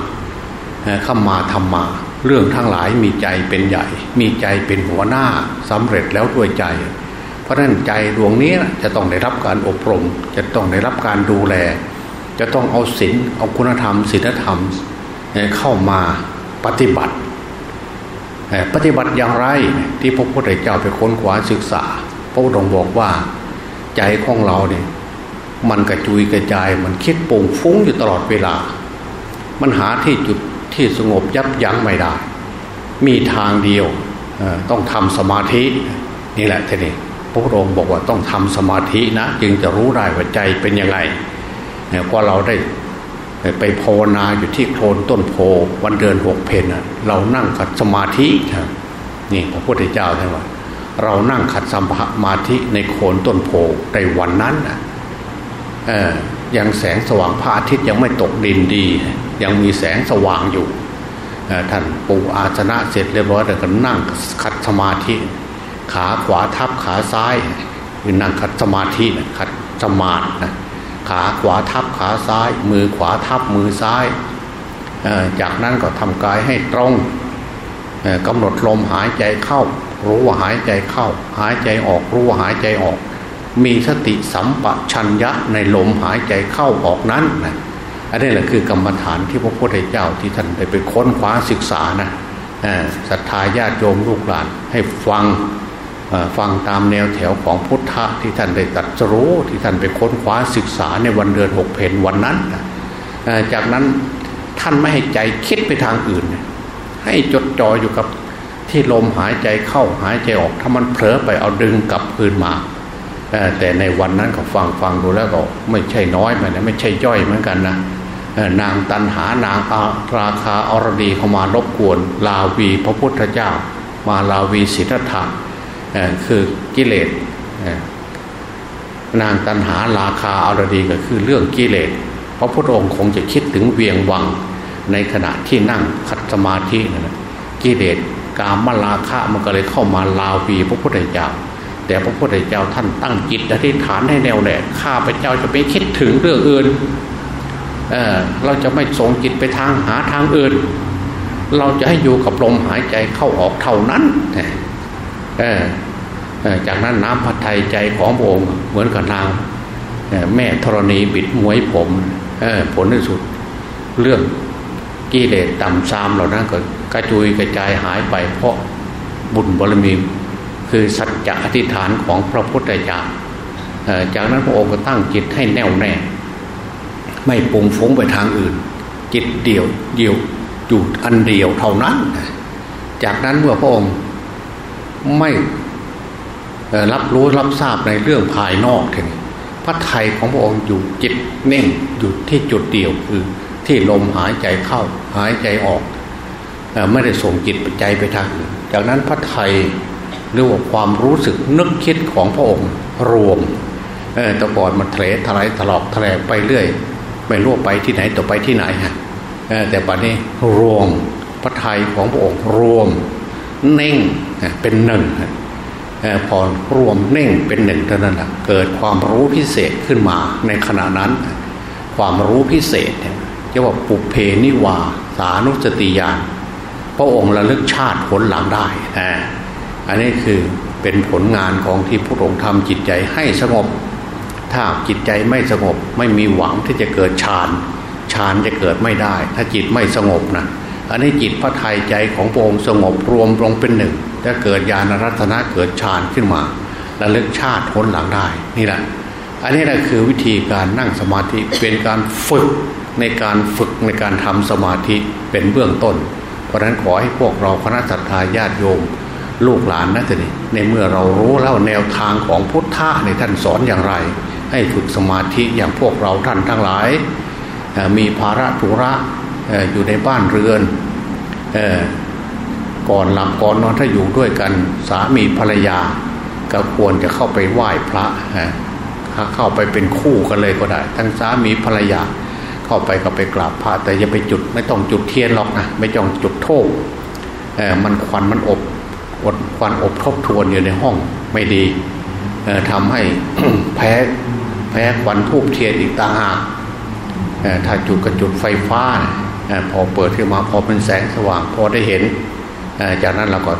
ข้ามาธรรมาเรื่องทั้งหลายมีใจเป็นใหญ่ มีใจเป็นหัวหน้าสำเร็จแล้วด้วยใจ เพราะนั้นใจดวงนี้จะต้องได้รับการอบรม จะต้องได้รับการดูแล จะต้องเอาศีลเอาคุณธรรมศีลธรรมเข้ามาปฏิบัติ ปฏิบัติอย่างไรที่พระพุทธเจ้าไปค้นคว้าศึกษา พระองค์บอกว่าใจของเราเนี่ยมันกระจุยกระจาย มันคิดปุ่งฟุ้งอยู่ตลอดเวลา มันหาที่จุดที่สงบยับยั้งไม่ได้ มีทางเดียวต้องทำสมาธินี่แหละท่านี่พระองค์บอกว่าต้องทำสมาธินะ จึงจะรู้ได้ว่าใจเป็นยังไงเนี่ยพอเราได้ไปภาวนาอยู่ที่โคลนต้นโพวันเดือนหกเพนเรานั่งขัดสมาธินี่พระพุทธเจ้าท่านว่า เรานั่งขัดสมาธิในโคนต้นโพในวันนั้นยังแสงสว่างพระอาทิตย์ยังไม่ตกดินดี ยังมีแสงสว่างอยู่ท่านปูอาสนะเสร็จเรียบร้อยแล้วก็นั่งขัดสมาธิ ขาขวาทับขาซ้ายคือนั่งขัดสมาธิขัดสมาธินะขาขวาทับขาซ้าย มือขวาทับมือซ้าย จากนั้นก็ทำกายให้ตรงกำหนดลมหายใจเข้า รู้ว่าหายใจเข้า หายใจออกรู้ว่าหายใจออก มีสติสัมปชัญญะในลมหายใจเข้าออกนั้นนะอันนี้แหละคือกรรมฐานที่พระพุทธเจ้าที่ท่านได้ไปค้นคว้าศึกษานะศรัทธาญาติโยมลูกหลานให้ฟังฟังตามแนวแถวของพุทธะที่ท่านได้ตัดรู้ที่ท่านไปค้นคว้าศึกษาในวันเดือนหกเพนวันนั้นจากนั้นท่านไม่ให้ใจคิดไปทางอื่น ให้จดจ่ออยู่กับ ที่ลมหายใจเข้าหายใจออก ถ้ามันเผลอไปเอาดึงกลับคืนมาแต่ในวันนั้นก็ฟังฟังดูแล้วก็ไม่ใช่น้อยมันไม่ใช่ย่อยเหมือนกันนะนางตันหานางอาราคาอรดีเข้ามารบกวน ลาวีพระพุทธเจ้า มาลาวีศิทธัตถะคือกิเลสนางตันหาราคาอรดีก็คือเรื่องกิเลสพระพุทธองค์คงจะคิดถึงเวียงวังในขณะที่นั่งคัดสมาธินะกิเลส กามลาคะมันก็เลยเข้ามาลาวีพระพุทธเจ้า แต่พระพุทธเจ้าท่านตั้งจิตอธิษฐานให้แน่วแน่ข้าพเจ้าจะไม่คิดถึงเรื่องอื่นเเราจะไม่ส่งจิตไปทางหาทางอื่น เราจะให้อยู่กับลมหายใจเข้าออกเท่านั้นจากนั้นน้ำพัดไทยใจของพระองค์เหมือนกับนางแม่ธรณีบิดมวยผมผลที่สุดเรื่อง กิเลสต่ำซามเหล่านั้นก็กระจุยกระจายหายไป เพราะบุญบารมีคือสัจจะอธิษฐานของพระพุทธเจ้าจากนั้นพระองค์ก็ตั้งจิตให้แน่วแน่ ไม่ปุงฟุ้งไปทางอื่น จิตเดียวเดียวอยู่อันเดียวเท่านั้น จากนั้นเมื่อพระองค์ไม่รับรู้รับทราบในเรื่องภายนอกทีนี้พระไทยของพระองค์อยู่จิตเน่งอยู่ที่จุดเดียวคือที่ลมหายใจเข้า หายใจออกไม่ได้ส่งจิตใจไปทางจากนั้นพระไทยเรียกว่าความรู้สึกนึกคิดของพระองค์รวมแต่ก่อนมันเถลทลายถลอกแถลงไปเรื่อย ไม่รู้ไปที่ไหนต่อไปที่ไหนฮะแต่ปัจนี้รวมพระไทยของพระองค์รวมเน่งเป็นหนึ่งพอรวมเน่งเป็นหนึ่งเท่านั้นแหละเกิดความรู้พิเศษขึ้นมาในขณะนั้น ความรู้พิเศษเนี่ย จะว่าปุเพนิวาสานุสติญาณพระองค์ระลึกชาติผลหลังได้อันนี้คือเป็นผลงานของที่พระองค์ทำจิตใจให้สงบ ถ้าจิตใจไม่สงบไม่มีหวังที่จะเกิดฌานฌานจะเกิดไม่ได้ ถ้าจิตไม่สงบนะอันนี้จิตพระไทยใจของพระองค์สงบรวมลงเป็นหนึ่งจะเกิดญาณรัตนะเกิดฌานขึ้นมาระลึกชาติพ้นหลังได้นี่แหละอันนี้แหละคือวิธีการนั่งสมาธิเป็นการฝึก ในการฝึกในการทำสมาธิเป็นเบื้องต้น เพราะนั้นขอให้พวกเราคณะสัตยาญาติโยม ลูกหลานนะทีนี้ในเมื่อเรารู้แล้วแนวทางของพุทธะในท่านสอนอย่างไร ให้ฝึกสมาธิอย่างพวกเราท่านทั้งหลาย มีภาระธุระอยู่ในบ้านเรือนก่อนหลับก่อนนอนถ้าอยู่ด้วยกันสามีภรรยา ก็ควรจะเข้าไปไหว้พระเข้าไปเป็นคู่กันเลยก็ได้ ทั้งสามีภรรยา เข้าไปก็ไปกราบพระแต่อย่าไปจุดไม่ต้องจุดเทียนหรอกนะไม่ต้องจุดโทษมันควันมันอบอดควันอบทบทวนอยู่ในห้องไม่ดีทำให้แพ้แพ้ควันทูบเทียนอีกต่างหากถ้าจุดกระจุดไฟฟ้าพอเปิดขึ้นมาพอเป็นแสงสว่างพอได้เห็น จากนั้นเราก็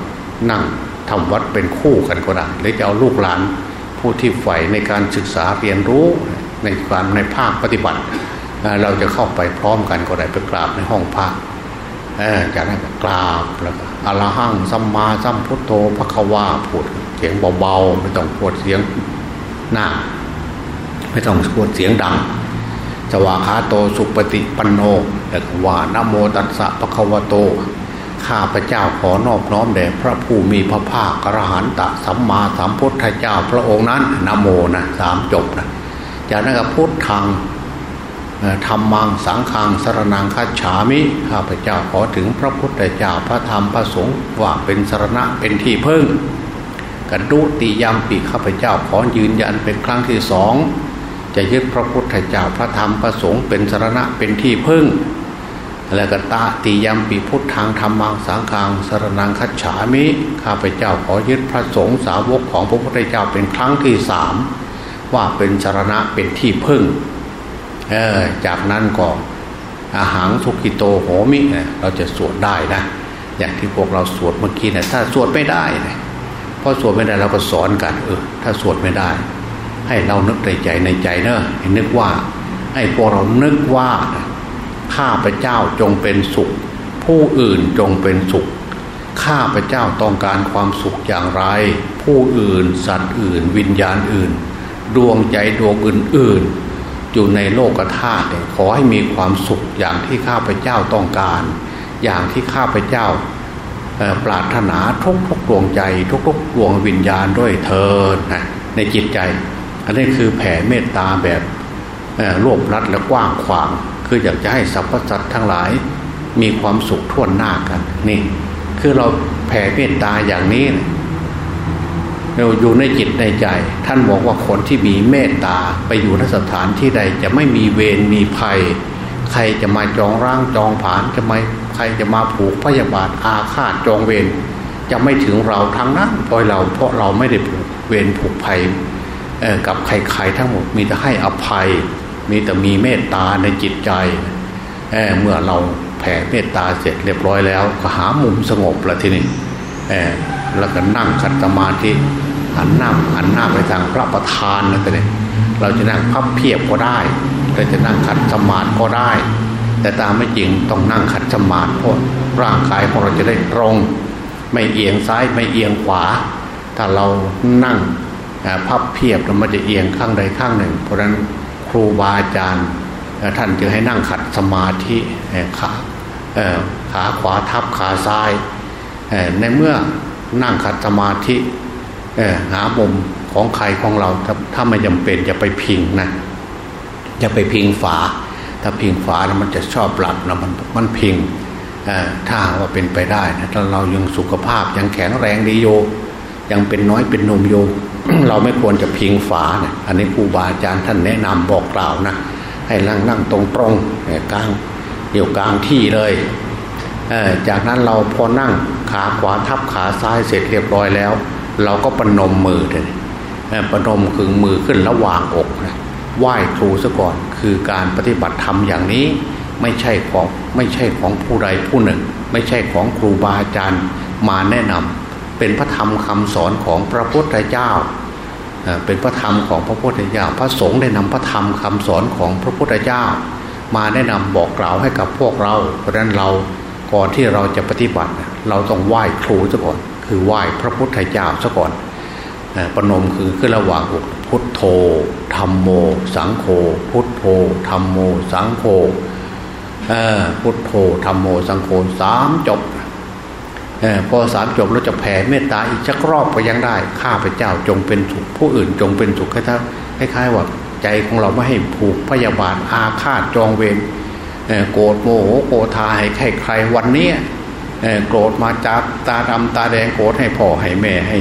นั่งทำวัดเป็นคู่กันก็ได้หรือจะเอาลูกหลานผู้ที่ใฝ่ในการศึกษาเรียนรู้ในการในภาคปฏิบัติ เราจะเข้าไปพร้อมกันก็ได้ไปกราบในห้องพระจากนั้นกราบแล้วก็อรหังสัมมาสัมพุทโธพระควาพูดเสียงเบาๆไม่ต้องพูดเสียงหน้า ไม่ต้องพูดเสียงดังสวาคาโตสุปฏิปันโนแล้วว่านโมตัสสะพระควโต ข้าพระเจ้าขอนอบน้อมแด่พระผู้มีพระภาคกระหันตะสัมมาสัมพุทธเจ้าพระองค์นั้นนโมนะสามจบนะจากนั้นก็พุทธัง ธรรมังสังฆังสรนังคัจฉามิข้าพเจ้าขอถึงพระพุทธเจ้าพระธรรมพระสงฆ์ว่าเป็นสรณะเป็นที่พึ่งกันดุติยามปีข้าพเจ้าขอยืนยันเป็นครั้งที่สองจะยึดพระพุทธเจ้าพระธรรมพระสงฆ์เป็นสรณะเป็นที่พึ่งแล้วก็ตาติยามปีพุทธังธรรมังสังฆังสรนังคัจฉามิข้าพเจ้าขอยึดพระสงฆ์สาวกของพระพุทธเจ้าเป็นครั้งที่สามว่าเป็นสรณะเป็นที่พึ่ง เออจากนั้นก็อาหารสุกิโตโหมิเราจะสวดได้นะอย่างที่พวกเราสวดเมื่อกี้นะถ้าสวดไม่ได้นะพอสวดไม่ได้เราก็สอนกันเออถ้าสวดไม่ได้ ให้เรานึกในใจในใจเนอะนึกว่า ให้พวกเรานึกว่าข้าพเจ้าจงเป็นสุข ผู้อื่นจงเป็นสุขข้าพเจ้าต้องการความสุขอย่างไร ผู้อื่น สัตว์อื่น วิญญาณอื่น ดวงใจดวงอื่นๆ อยู่ในโลกธาตุขอให้มีความสุขอย่างที่ข้าพเจ้าต้องการ อย่างที่ข้าพเจ้าปรารถนาทุกทุกดวงใจ ทุกทุกดวงวิญญาณด้วยเธอนะในจิตใจ อันนี้คือแผ่เมตตาแบบรวบรัดและกว้างขวาง คืออยากจะให้สรรพสัตว์ทั้งหลายมีความสุขทั่วหน้ากันนี่ คือเราแผ่เมตตาอย่างนี้ อยู่ในจิตในใจ ท่านบอกว่าคนที่มีเมตตาไปอยู่นสถานที่ใดจะไม่มีเวรมีภัย ใครจะมาจองร่างจองผานจะไม่ใครจะมาผูกพยาบาทอาฆาตจองเวรจะไม่ถึงเราทั้งนั้นเพราะเราเพราะเราไม่ได้ผูกเวรผูกภัยกับใครๆทั้งหมดมีแต่ให้อภัย มีแต่มีเมตตาในจิตใจเเมื่อเราแผ่เมตตาเสร็จเรียบร้อยแล้ว ก็หามุมสงบละทีนี้แล้วก็นั่งคัดสมาธิ หันหน้าหันหน้าไปทางพระประธานนะเนี่ยเราจะนั่งพับเพียบก็ได้เราจะนั่งขัดสมาธิก็ได้ แต่ตามไม่จริงต้องนั่งขัดสมาธิเพราะร่างกายของเราจะได้ตรง ไม่เอียงซ้ายไม่เอียงขวา ถ้าเรานั่งพับเพียบแล้วมันจะเอียงข้างใดข้างหนึ่ง เพราะฉะนั้นครูบาอาจารย์ท่านจึงให้นั่งขัดสมาธิขาขาขวาทับขาซ้ายในเมื่อนั่งขัดสมาธิ หามุมของใครของเราถ้าถ้าไม่จำเป็นอย่าไปพิงนะอย่าไปพิงฝา ถ้าพิงฝาแล้วมันจะชอบหลับนะมันมันพิงถ้าว่าเป็นไปได้นะถ้าเรายังสุขภาพยังแข็งแรงดีโย ยังเป็นน้อยเป็นนมโย เราไม่ควรจะพิงฝาเนะี่ยอันนี้ครูบาอาจารย์ท่านแนะนำบอกกล่าวนะให้นั่งนั่งตรงตรงกลางเดี่ยวกลางที่เลยจากนั้นเราพอนั่งขาขวาทับขาซ้ายเสร็จเรียบร้อยแล้ว เราก็ปนมมือเลยปนมคือมือขึ้นระหว่างอกนะไหว้ครูซะก่อนคือการปฏิบัติธรรมอย่างนี้ ไม่ใช่ของไม่ใช่ของผู้ใดผู้หนึ่ง ไม่ใช่ของครูบาอาจารย์มาแนะนำเป็นพระธรรมคำสอนของพระพุทธเจ้า เป็นพระธรรมของพระพุทธเจ้า พระสงฆ์ได้นำพระธรรมคำสอนของพระพุทธเจ้า มาแนะนำบอกกล่าวให้กับพวกเรา เพราะฉะนั้นเราก่อนที่เราจะปฏิบัติเราต้องไหว้ครูซะก่อน คือไหว้พระพุทธเจ้าซะก่อนปนมคือขึ้นระหว่างพุทโธธรรมโม สังโฆพุทโธธรรมโม สังโฆพุทโธธรรมโม สังโฆสามจบพอสามจบเราจะแผ่เมตตาอีกจักรอบก็ยังได้ ข้าพเจ้าจงเป็นสุขผู้อื่นจงเป็นสุขคล้ายๆว่าใจของเราไม่ให้ผูกพยาบาทอาฆาตจองเวรโกรธโมโหโกธาให้ใครใครวันนี้ โกรธมาจากตาดำตาแดงโกรธให้พ่อให้แม่ให้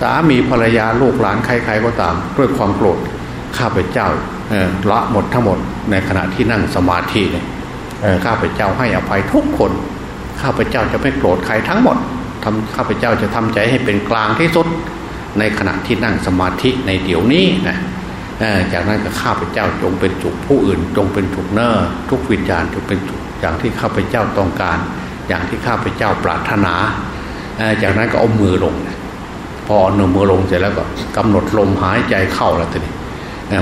สามีภรรยาลูกหลานใครๆก็ตาม ด้วยความโกรธข้าพเจ้าละหมดทั้งหมดในขณะที่นั่งสมาธิเนี่ยข้าพเจ้าให้อภัยทุกคน ข้าพเจ้าจะไม่โกรธใครทั้งหมดทำข้าพเจ้าจะทำใจให้เป็นกลางที่สุด ในขณะที่นั่งสมาธิในเดี๋ยวนี้นะจากนั้นก็ข้าพเจ้าจงเป็นจุกผู้อื่น จงเป็นจุกเนอร์ทุกวิญญาณจงเป็นจุกอย่างที่ข้าพเจ้าต้องการ อย่างที่ข้าพเจ้าปรารถนา จากนั้นก็เอามือลง พอหนึ่งมือลงเสร็จแล้วก็กำหนดลมหายใจเข้าแล้วทีนี้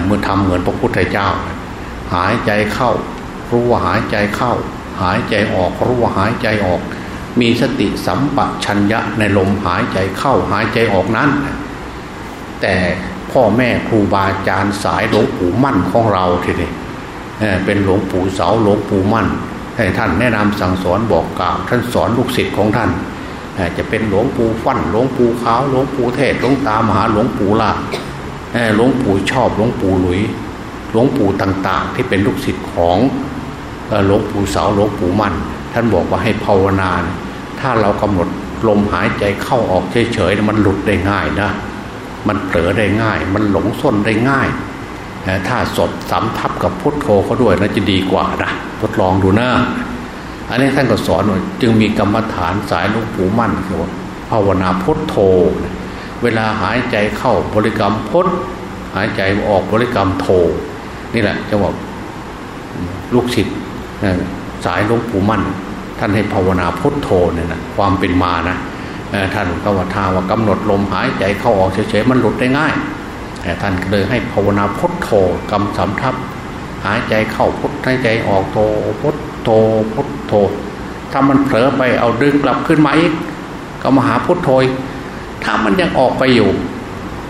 เมื่อทำเหมือนพระพุทธเจ้า หายใจเข้า รู้ว่าหายใจเข้า หายใจออกรู้ว่าหายใจออก มีสติสัมปชัญญะในลมหายใจเข้าหายใจออกนั้น แต่พ่อแม่ครูบาอาจารย์สายหลวงปู่มั่นของเราทีนี้เป็นหลวงปู่เสาหลวงปู่มั่น ท่านแนะนำสั่งสอนบอกกล่าว ท่านสอนลูกศิษย์ของท่าน จะเป็นหลวงปู่ฟั่นหลวงปู่ขาวหลวงปู่เทศหลวงตามหาหลวงปู่ลาหลวงปู่ชอบหลวงปู่หลุยหลวงปู่ต่างๆ ที่เป็นลูกศิษย์ของหลวงปู่เสาหลวงปู่มั่น ท่านบอกว่าให้ภาวนา ถ้าเรากำหนดลมหายใจเข้าออกเฉยๆมันหลุดได้ง่ายนะ มันเผลอได้ง่าย มันหลงส้นได้ง่าย ถ้าสดสำทับกับพุทโธเขาด้วยน่าจะดีกว่านะทดลองดูนะอันนี้ท่านก็สอนจึงมีกรรมฐานสายหลวงปู่มั่นคือว่าภาวนาพุทโธ เวลาหายใจเข้าบริกรรมพุทหายใจออกบริกรรมโธนี่แหละจะบอกลูกศิษย์สายหลวงปู่มั่น ท่านให้ภาวนาพุทโธเนี่ยนะความเป็นมานะท่านก็ว่าทาว่ากำหนดลมหายใจเข้าออกเฉยๆมันหลุดได้ง่าย ท่านเลยให้ภาวนาพุทโธกำสำทับ หายใจเข้าพุทหายใจออกโธพุทโธพุทโธถ้ามันเผลอไปเอาดึงกลับขึ้นมาอีกก็มาหาพุทโธถ้ามันยังออกไปอยู่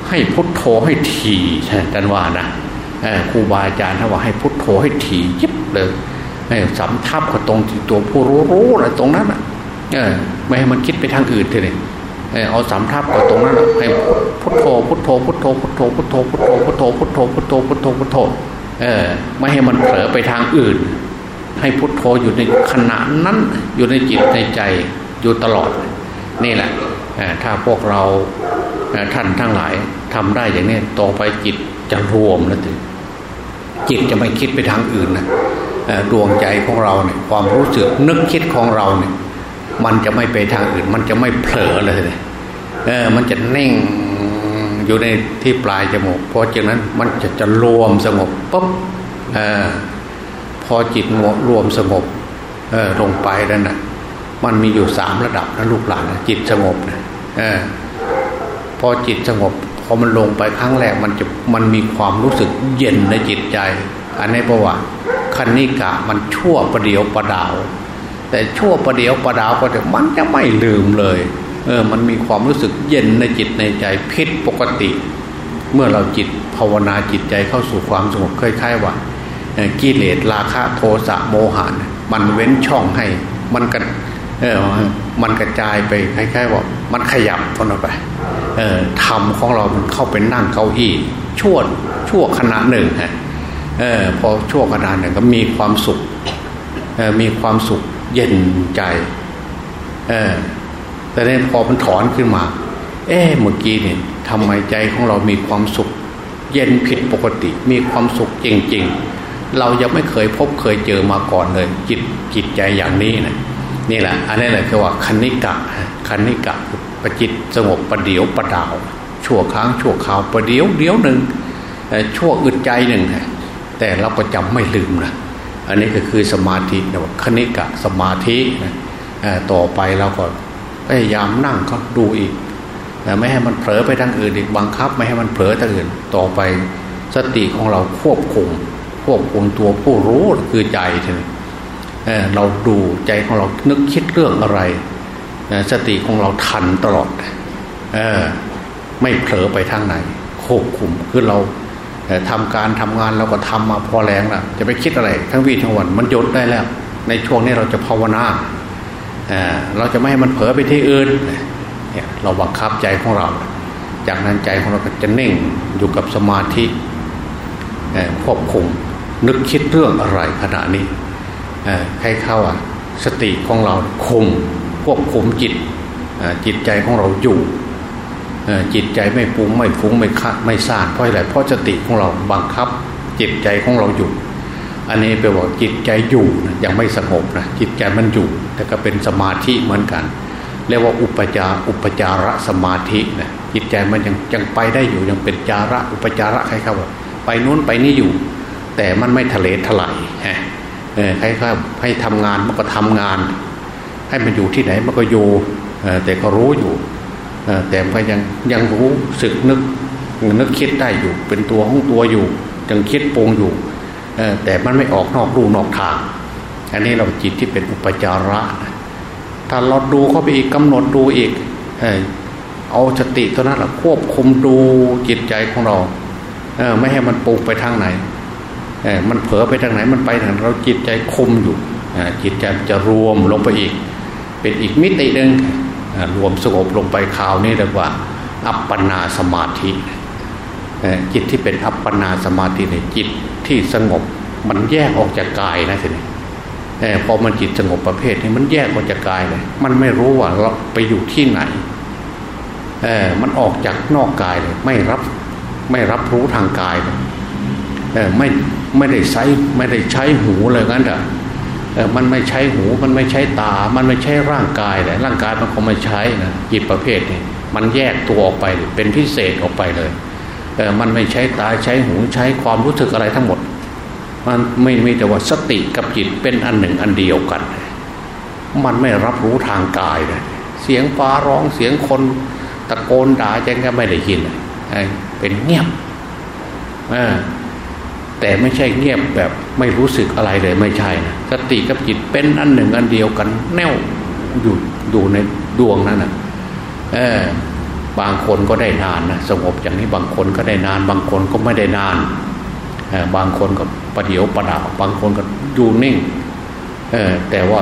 ให้พุทโธให้ทีใช่ท่านว่านะครูบาอาจารย์ท่านว่าให้พุทโธให้ทียิบเลยสำทับกับตรงตัวผู้รู้รู้อะไรตรงนั้นอะไม่ให้มันคิดไปทางอื่นเลย เอาสามทับกับตรงนั้นให้พุทโธพุทโธพุทโธพุทโธพุทโธพุทโธพุทโธพุทโธพุทโธพุทโธพุทโธเออไม่ให้มันเผลอไปทางอื่น ให้พุทโธอยู่ในขณะนั้นอยู่ในจิตในใจอยู่ตลอด นี่แหละถ้าพวกเราท่านทั้งหลายทำได้อย่างนี้ต่อไปจิตจะรวมแล้วถึงจิตจะไม่คิดไปทางอื่นนะดวงใจของเราเนี่ยความรู้สึกนึกคิดของเราเนี่ย มันจะไม่ไปทางอื่น มันจะไม่เผลอเลย เออ มันจะนิ่งอยู่ในที่ปลายจมูกพอจากนั้นมันจะจะรวมสงบปุ๊บเออพอจิตรวมสงบเออลงไปนั่นนะมันมีอยู่สามระดับนะลูกหลานจิตสงบนะเออพอจิตสงบพอมันลงไปครั้งแรกมันจะมันมีความรู้สึกเย็นในจิตใจ อันนี้เพราะว่าคันนิกะมันชั่วประเดียวประดาว แต่ชั่วประเดียวประดาวก็จะมันจะไม่ลืมเลย เออ มันมีความรู้สึกเย็นในจิตในใจพิษปกติ เมื่อเราจิตภาวนาจิตใจเข้าสู่ความสงบคล้ายๆว่ากิเลสราคะโทสะโมหะมันเว้นช่องให้ มันกันเออมันกระจายไปคล้ายๆว่ามันขยับพ้นออกไปเออธรรมของเรามันเข้าไปนั่งเก้าอี้ชั่วชั่วขณะหนึ่งฮะเออพอชั่วขณะหนึ่งก็มีความสุขเออมีความสุข เย็นใจ เออ แต่เนี่ยพอมันถอนขึ้นมา เอ๊เมื่อกี้เนี่ยทำไมใจของเรามีความสุข เย็นผิดปกติ มีความสุขจริง ๆ เรายังไม่เคยพบเคยเจอมาก่อนเลย จิตจิตใจอย่างนี้นะนี่แหละ อันนี้แหละคือว่าคณิกะคณิกะประจิตสงบประเดียวประดาว ชั่วครั้งชั่วคราวประเดียวเดียวหนึ่งชั่วอึดใจหนึ่งแต่เราก็จำไม่ลืมนะ อันนี้ก็คือสมาธินะคณิกะสมาธินะต่อไปเราก็พยายามนั่งก็ดูอีกไม่ให้มันเผลอไปทางอื่นอีกบังคับ ไม่ให้มันเผลอทางอื่นต่อไปสติของเราควบคุม ควบคุมตัวผู้รู้คือใจเถอะเราดูใจของเรานึกคิดเรื่องอะไร สติของเราทันตลอดอไม่เผลอไปทางไหนควบคุมคือเรา ทำการทำงานเราก็ทำมาพอแรงแล้วจะไปคิดอะไร ทั้งวีทั้งวันมันหยุดได้แล้ว ในช่วงนี้เราจะภาวนาเราจะไม่ให้มันเผลอไปที่อื่นเราบังคับใจของเรา จากนั้นใจของเราก็จะนิ่งอยู่กับสมาธิควบคุมนึกคิดเรื่องอะไรขณะนี้ให้เข้าอะสติของเราคุมควบคุมจิตจิตใจของเราอยู่ จิตใจไม่ปุ้งไม่ฟุ้งไม่คัดไม่ซ่านเพราะอะไรเพราะสติของเราบังคับ จิตใจของเราอยู่ อันนี้แปลว่าจิตใจอยู่ยังไม่สงบนะจิตใจมันอยู่ แต่ก็เป็นสมาธิเหมือนกันเรียกว่าอุปจาอุปจาระสมาธินะจิตใจมันยังยังไปได้อยู่ยังเป็นจาระอุปจาระใครครับไปนู้นไปนี่อยู่ แต่มันไม่ทะเลทลายฮะใครครับให้ทำงานมันก็ทำงาน ให้มันอยู่ที่ไหนมันก็อยู่แต่ก็รู้อยู่ แต่ก็ยังยังรู้สึกนึกนึกคิดได้อยู่ เป็นตัวของตัวอยู่ยังคิดโปรงอยู่แต่มันไม่ออกนอกรูนอกทาง อันนี้เราจิตที่เป็นอุปจาระ ถ้าเราดูเข้าไปอีกกำหนดดูอีกเอาสติตัวนั้นแหละควบคุมดูจิตใจของเราไม่ให้มันปุงไปทางไหนมันเผลอไปทางไหนมันไปทางเราจิตใจคุมอยู่จิตใจจะรวมลงไปอีก เป็นอีกมิติหนึ่ง รวมสงบลงไปคราวนี้เรียกว่า อัปปนาสมาธิจิตที่เป็นอัปปนาสมาธิเนี่ยจิตที่สงบมันแยกออกจากกายนะทีนี้พอมันจิตสงบประเภทนี้มันแยกออกจากกายเลยมันไม่รู้ว่าเราไปอยู่ที่ไหนเออมันออกจากนอกกายเลยไม่รับไม่รับรู้ทางกายเลยเออไม่ไม่ได้ใช้ไม่ได้ใช้หูเลยงั้นอะ มันไม่ใช้หูมันไม่ใช้ตา มันไม่ใช่ร่างกายเลยร่างกายมันคงไม่ใช้นะจิตประเภทนี้มันแยกตัวออกไปเป็นพิเศษออกไปเลยเออมันไม่ใช้ตาใช้หูใช้ความรู้สึกอะไรทั้งหมด มันไม่มีแต่ว่าสติกับจิตเป็นอันหนึ่งอันเดียวกัน มันไม่รับรู้ทางกายเลยเสียงฟ้าร้องเสียงคนตะโกนด่าจังก็ไม่ได้ยินเป็นเงียบ แต่ไม่ใช่เงียบแบบไม่รู้สึกอะไรเลยไม่ใช่นะสติกับจิตเป็นอันหนึ่งอันเดียวกัน แน่วอยู่อยู่ในดวงนั้นนะเออบางคนก็ได้นานนะสงบอย่างนี้บางคนก็ได้นาน บางคนก็ไม่ได้นานบางคนก็ประเดี๋ยวประดาบางคนก็อยู่นิ่งเออแต่ว่า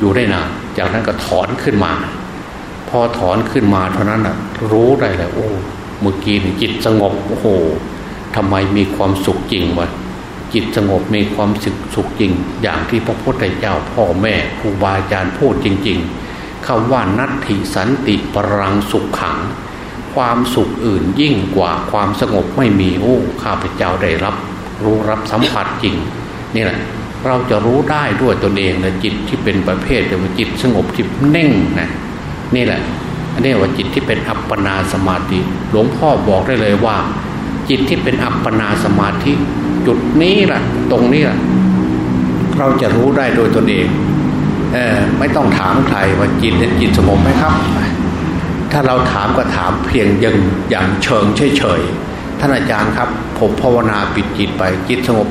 อยู่ได้นาน จากนั้นก็ถอนขึ้นมา พอถอนขึ้นมาเท่านั้นนะรู้ได้เลยโอ้เมื่อกี้จิตสงบโอ้โห ทำไมมีความสุขจริงวะจิตสงบมีความสุขสุขจริง อย่างที่พระพุทธเจ้าพ่อแม่ครูบาอาจารย์พูดจริง ๆคำว่านัตถิสันติปรังสุขขัง ความสุขอื่นยิ่งกว่าความสงบไม่มีโอ้ข้าพเจ้าได้รับ รู้รับสัมผัสจริงนี่แหละเราจะรู้ได้ด้วยตนเองนะจิตที่เป็นประเภทแต่ว่าจิตสงบจิตเน่งนะนี่แหละอันนี้ว่าจิตที่เป็นอัปปนาสมาธิหลวงพ่อบอกได้เลยว่า จิตที่เป็นอัปปนาสมาธิ จุดนี้แหละตรงนี้แหละเราจะรู้ได้โดยตนเองเออไม่ต้องถามใครว่าจิตจิตสงบไหมครับ ถ้าเราถามก็ถามเพียงยังอย่างเชิงเฉยๆท่านอาจารย์ครับ ผมภาวนาปิดจิตไปจิตสงบ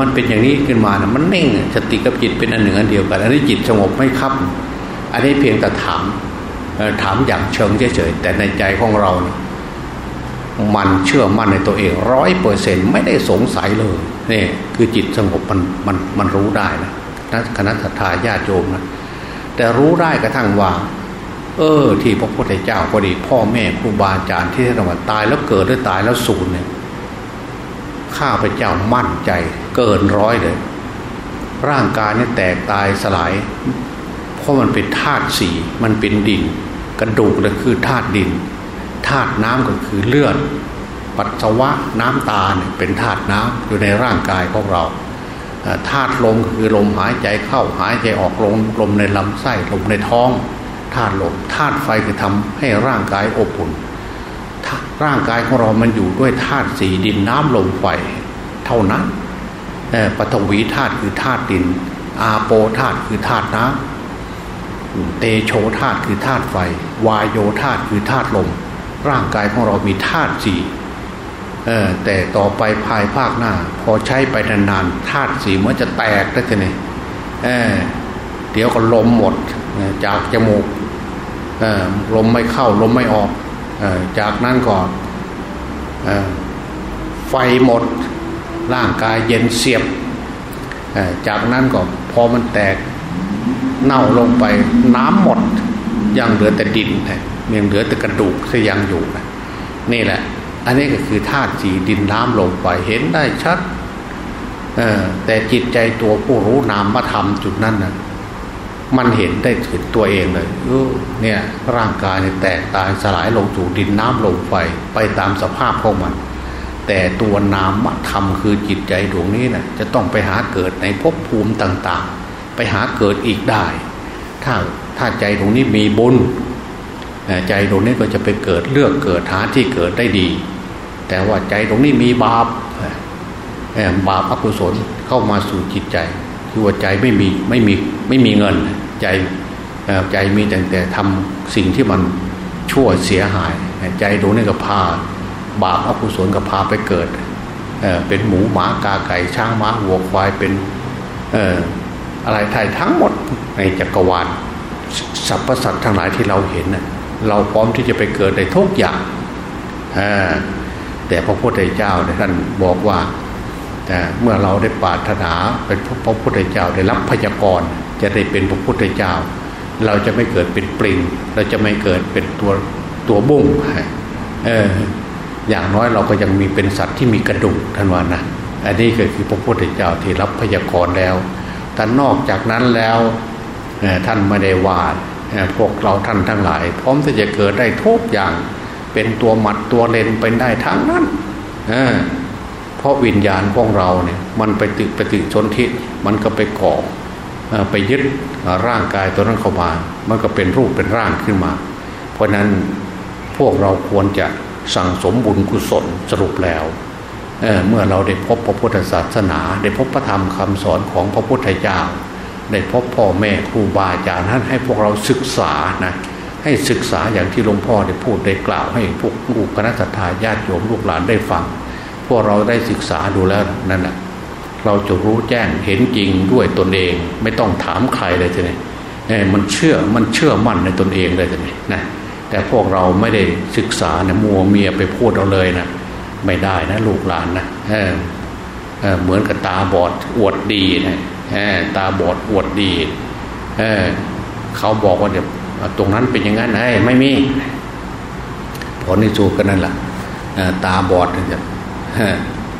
มันเป็นอย่างนี้ขึ้นมานะมันนิ่งสติกับจิตเป็นอันหนึ่งอันเดียวกัน อันนี้จิตสงบไหมครับ อันนี้เพียงแต่ถามถามอย่างเชิงเฉยๆแต่ในใจของเราเนี่ย มันเชื่อมั่นในตัวเองร้อยเปอร์เซ็นไม่ได้สงสัยเลยนี่คือจิตสงบมันมันมันรู้ได้นะนัคณะทาญาติโยมนะแต่รู้ได้กระทั่งว่า เออ ที่พระพุทธเจ้าพอดี พ่อแม่ครูบาอาจารย์ที่ท่านว่าตายแล้วเกิดหรือตายแล้วสูญเนี่ยข้าพเจ้ามั่นใจเกินร้อยเลย ร่างกายนี่แตกตายสลาย เพราะมันเป็นธาตุสีมันเป็นดิน กระดูกเลยคือธาตุดิน ธาตุน้ำก็คือเลือด ปัสสาวะน้ำตาเนี่ยเป็นธาตุน้ำอยู่ในร่างกายของเราธาตุลมคือลมหายใจเข้าหายใจออกลมลมในลำไส้ลมในท้องธาตุลมธาตุไฟคือทำให้ร่างกายอบอุ่นร่างกายของเรามันอยู่ด้วยธาตุสีดินน้ำลมไฟเท่านั้นปฐวีธาตุคือธาตุดิน อาโปธาตุคือธาตุน้ำเตโชธาตุคือธาตุไฟ วายโยธาตุคือธาตุลม ร่างกายของเรามีธาตุสี่แต่ต่อไปภายภาคหน้า พอใช้ไปนานๆธาตุสีมันจะแตกได้ทีนี้เเดี๋ยวก็ลมหมดจากจมูกลมไม่เข้าลมไม่ออกจากนั้นก็ไฟหมดร่างกายเย็นเสียบจากนั้นก็พอมันแตกเน่าลงไปน้ำหมดยังเหลือแต่ดิน ยังเหลือแต่กระดูกที่ยังอยู่นะนี่แหละ อันนี้ก็คือธาตุสีดินน้ำลงไปเห็นได้ชัดแต่จิตใจตัวผู้รู้นามธรรมจุดนั้นนะมันเห็นได้ถึงตัวเองเลยเนี่ย ร่างกายเนี่ยแตกตายสลายลงสู่ดินน้ำลมไฟไปตามสภาพของมัน แต่ตัวนามธรรมคือจิตใจดวงนี้นะจะต้องไปหาเกิดในภพภูมิต่าง ๆ ไปหาเกิดอีกได้ ถ้าถ้าใจตรงนี้มีบุญ ใจตรงนี้ก็จะไปเกิดเลือกเกิดหาที่เกิดได้ดี แต่ว่าใจตรงนี้มีบาปบาปอกุศลเข้ามาสู่จิตใจ คือว่าใจไม่มีไม่มีไม่มีเงินใจใจมีแต่แต่ทำสิ่งที่มันชั่วเสียหาย ใจตรงนี้ก็พา บาปอกุศลก็พาไปเกิดเป็นหมูหมากาไก่ช้างม้าวัวควายเป็นอะไรไทยทั้งหมดในจักรวาลสรรพสัตว์ทั้งหลายที่เราเห็น เราพร้อมที่จะไปเกิดในทุกอย่างแต่พระพุทธเจ้าท่านบอกว่าเมื่อเราได้ปาถนาเป็นพระพุทธเจ้าได้รับพยากรจะได้เป็นพระพุทธเจ้า เราจะไม่เกิดเป็นปริงเราจะไม่เกิดเป็นตัวตัวบุ้งเอออย่างน้อยเราก็ยังมีเป็นสัตว์ที่มีกระดูกท่านว่านะอันนี้ก็คือพระพุทธเจ้าที่รับพยากรแล้วแต่นอกจากนั้นแล้วท่านไม่ได้วาด พวกเราท่านทั้งหลาย พร้อมที่จะเกิดได้ทุกอย่าง เป็นตัวหมัดตัวเลนเป็นได้ทั้งนั้นเพราะวิญญาณของเราเนี่ย มันไปติปฏิชนทิมันก็ไปก่อไปยึดร่างกายตัวนั้นเข้ามา มันก็เป็นรูปเป็นร่างขึ้นมา เพราะนั้นพวกเราควรจะสั่งสมบุญกุศลสรุปแล้วเเมื่อเราได้พบพระพุทธศาสนา ได้พบพระธรรมคำสอนของพระพุทธเจ้า ได้พบพ่อแม่ครูบาอาจารย์นั้นให้พวกเราศึกษานะให้ศึกษาอย่างที่หลวงพ่อได้พูดได้กล่าว ให้พวกลูกคณะสัตยาญาติโยมลูกหลานได้ฟัง พวกเราได้ศึกษาดูแล้วนั่นแหะเราจะรู้แจ้งเห็นจริงด้วยตนเอง ไม่ต้องถามใครเลยทีนี้มันเชื่อมันเชื่อมั่นในตนเองเลยทีนี้นะแต่พวกเราไม่ได้ศึกษานะมัวเมียไปพูดเอาเลยนะไม่ได้นะลูกหลานนะเเเหมือนกับตาบอดอวดดีนะ ตาบอดอวดดีเเขาบอกว่าเดี๋ยวตรงนั้นเป็นอย่างนั้นไอ้ไม่มีผลในจูกันนั่นแหละตาบอดเนี่ย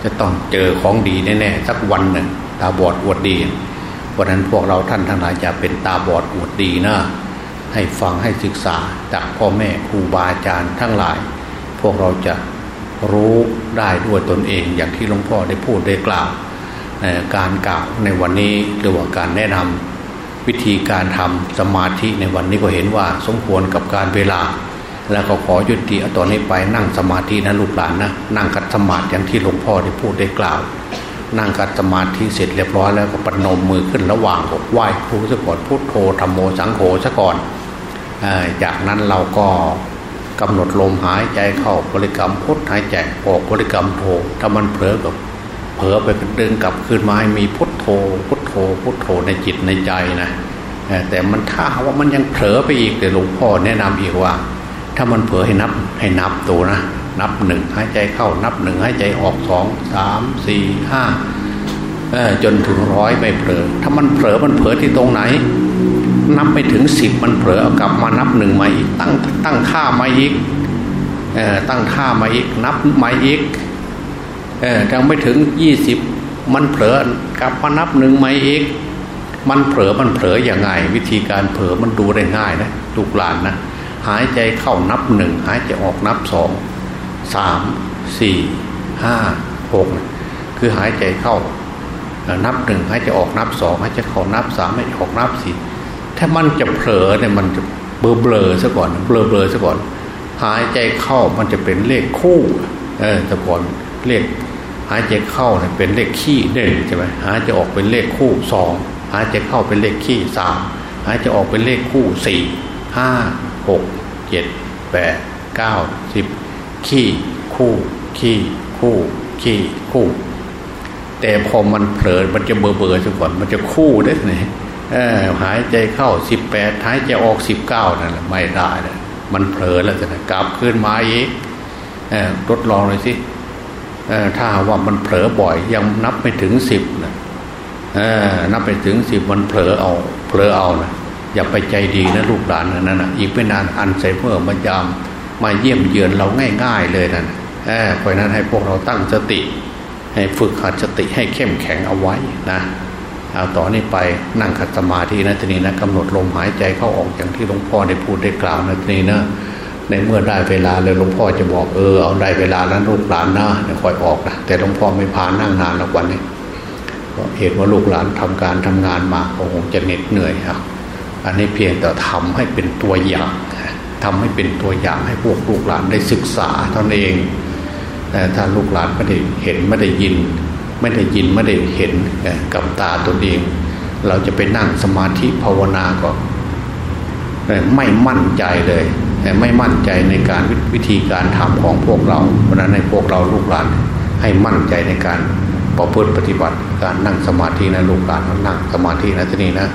จะต้องเจอของดีแน่ๆสักวันหนึ่งตาบอดอวดดี เพราะนั้นพวกเราท่านทั้งหลายจะเป็นตาบอดอวดดีนะให้ฟังให้ศึกษาจากพ่อแม่ครูบาอาจารย์ทั้งหลาย พวกเราจะรู้ได้ด้วยตนเองอย่างที่หลวงพ่อได้พูดได้กล่าว การกล่าวในวันนี้หรือว่าการแนะนำวิธีการทำสมาธิในวันนี้ก็เห็นว่าสมควรกับการเวลา แล้วก็ขอยุติตอนนี้ไปนั่งสมาธินะลูกหลานนะนั่งกัดสมาธิอย่างที่หลวงพ่อได้พูดได้กล่าว นั่งกัดสมาธิเสร็จเรียบร้อยแล้วก็ปนมมือขึ้นระหว่างกไหว้ครูซะก่อนพุทโธธรรมโมสังโฆซะก่อนจากนั้นเราก็กำหนดลมหายใจเข้าบริกรรมพุทหายใจออกบริกรรมโธถ้ามันเผลอกับ เผลอไปเดินกลับคืนมาให้มีพุทโธ พุทโธ พุทโธในจิตในใจนะแต่มันถ้าว่ามันยังเผลอไปอีกเดี๋ยวหลวงพ่อแนะนำอีกว่า ถ้ามันเผลอให้นับให้นับตัวนะนับหนึ่งหายใจเข้านับหนึ่งหายใจออกสองสามสี่ห้าจนถึงร้อยไม่เผลอ ถ้ามันเผลอมันเผลอที่ตรงไหน นับไปถึงสิบมันเผลอเอากลับมานับหนึ่งมาอีกตั้งตั้งท่ามาอีกตั้งท่ามาอีกนับมาอีก ยังไม่ถึงยี่สิบมันเผลอกลับมานับหนึ่งไหมอีกมันเผลอมันเผลออย่างไง วิธีการเผลอมันดูได้ง่ายนะลูกหลานนะหายใจเข้านับหนึ่งหายใจออกนับสองสามสี่ห้าหกคือหายใจเข้านับหนึ่งหายใจออกนับสองหายใจเข้านับสามหายใจออกนับสี่ถ้ามันจะเผลอเนี่ยมันจะเบลอเบลอซะก่อนเบลอเบลอซะก่อน หายใจเข้ามันจะเป็นเลขคู่เออแต่ก่อนเลข หายใจเข้าเนี่ยเป็นเลขคี่หนึ่งใช่ไหมหายใจออกเป็นเลขคู่สองหายใจเข้าเป็นเลขคี่สามหายใจออกเป็นเลขคู่สี่ห้าหกเจ็ดแปดเก้าสิบขี้คู่ขี้คู่ขี้คู่ แต่พอมันเผลอมันจะเบอเบอร์ซะก่อนมันจะคู่ได้ไหมหายใจเข้าสิบแปดหายใจออกสิบเก้านั่นแหละไม่ได้เลยมันเผลอแล้วจะกลับขึ้นมาอีกทดลองเลยสิ ถ้าว่ามันเผลอบ่อย ยังนับไม่ถึงสิบนะนับไปถึงสิบมันเผลอเอาเผลอเอานะอย่าไปใจดีนะลูกหลานนั่นนะอีกไม่นานอันไซเมอร์มันยามมาเยี่ยมเยือนเราง่ายๆเลยนั่นเพราะนั้นให้พวกเราตั้งสติ ให้ฝึกหัดสติให้เข้มแข็งเอาไว้นะเอาต่อนนี้ไปนั่งขัดสมาธินะทีนี้นะกำหนดลมหายใจเข้าออกอย่างที่หลวงพ่อได้พูดได้กล่าวนะทีนี้นะ ในเมื่อได้เวลาเลยหลวงพ่อจะบอกเออเอาได้เวลาแล้วลูกหลานนะเดี๋ยวคอยออกนะแต่หลวงพ่อไม่พานั่งนานแล้ววันนี้เหตุว่าลูกหลานทำการทำงานมาคงจะเหน็ดเหนื่อยครับอันนี้เพียงแต่ทำให้เป็นตัวอย่างทำให้เป็นตัวอย่างให้พวกลูกหลานได้ศึกษาตนเองแต่ถ้าลูกหลานไม่ได้เห็นไม่ได้ยิน ไม่ได้ยินไม่ได้เห็นกับตาตนเอง เราจะไปนั่งสมาธิภาวนาก็ไม่มั่นใจเลย ไม่มั่นใจในการวิธีการทำของพวกเรา เพราะนั้นให้พวกเราลูกหลานให้มั่นใจในการประพฤติปฏิบัติการนั่งสมาธินะลูกหลานนั่งสมาธินะที่นี่นะ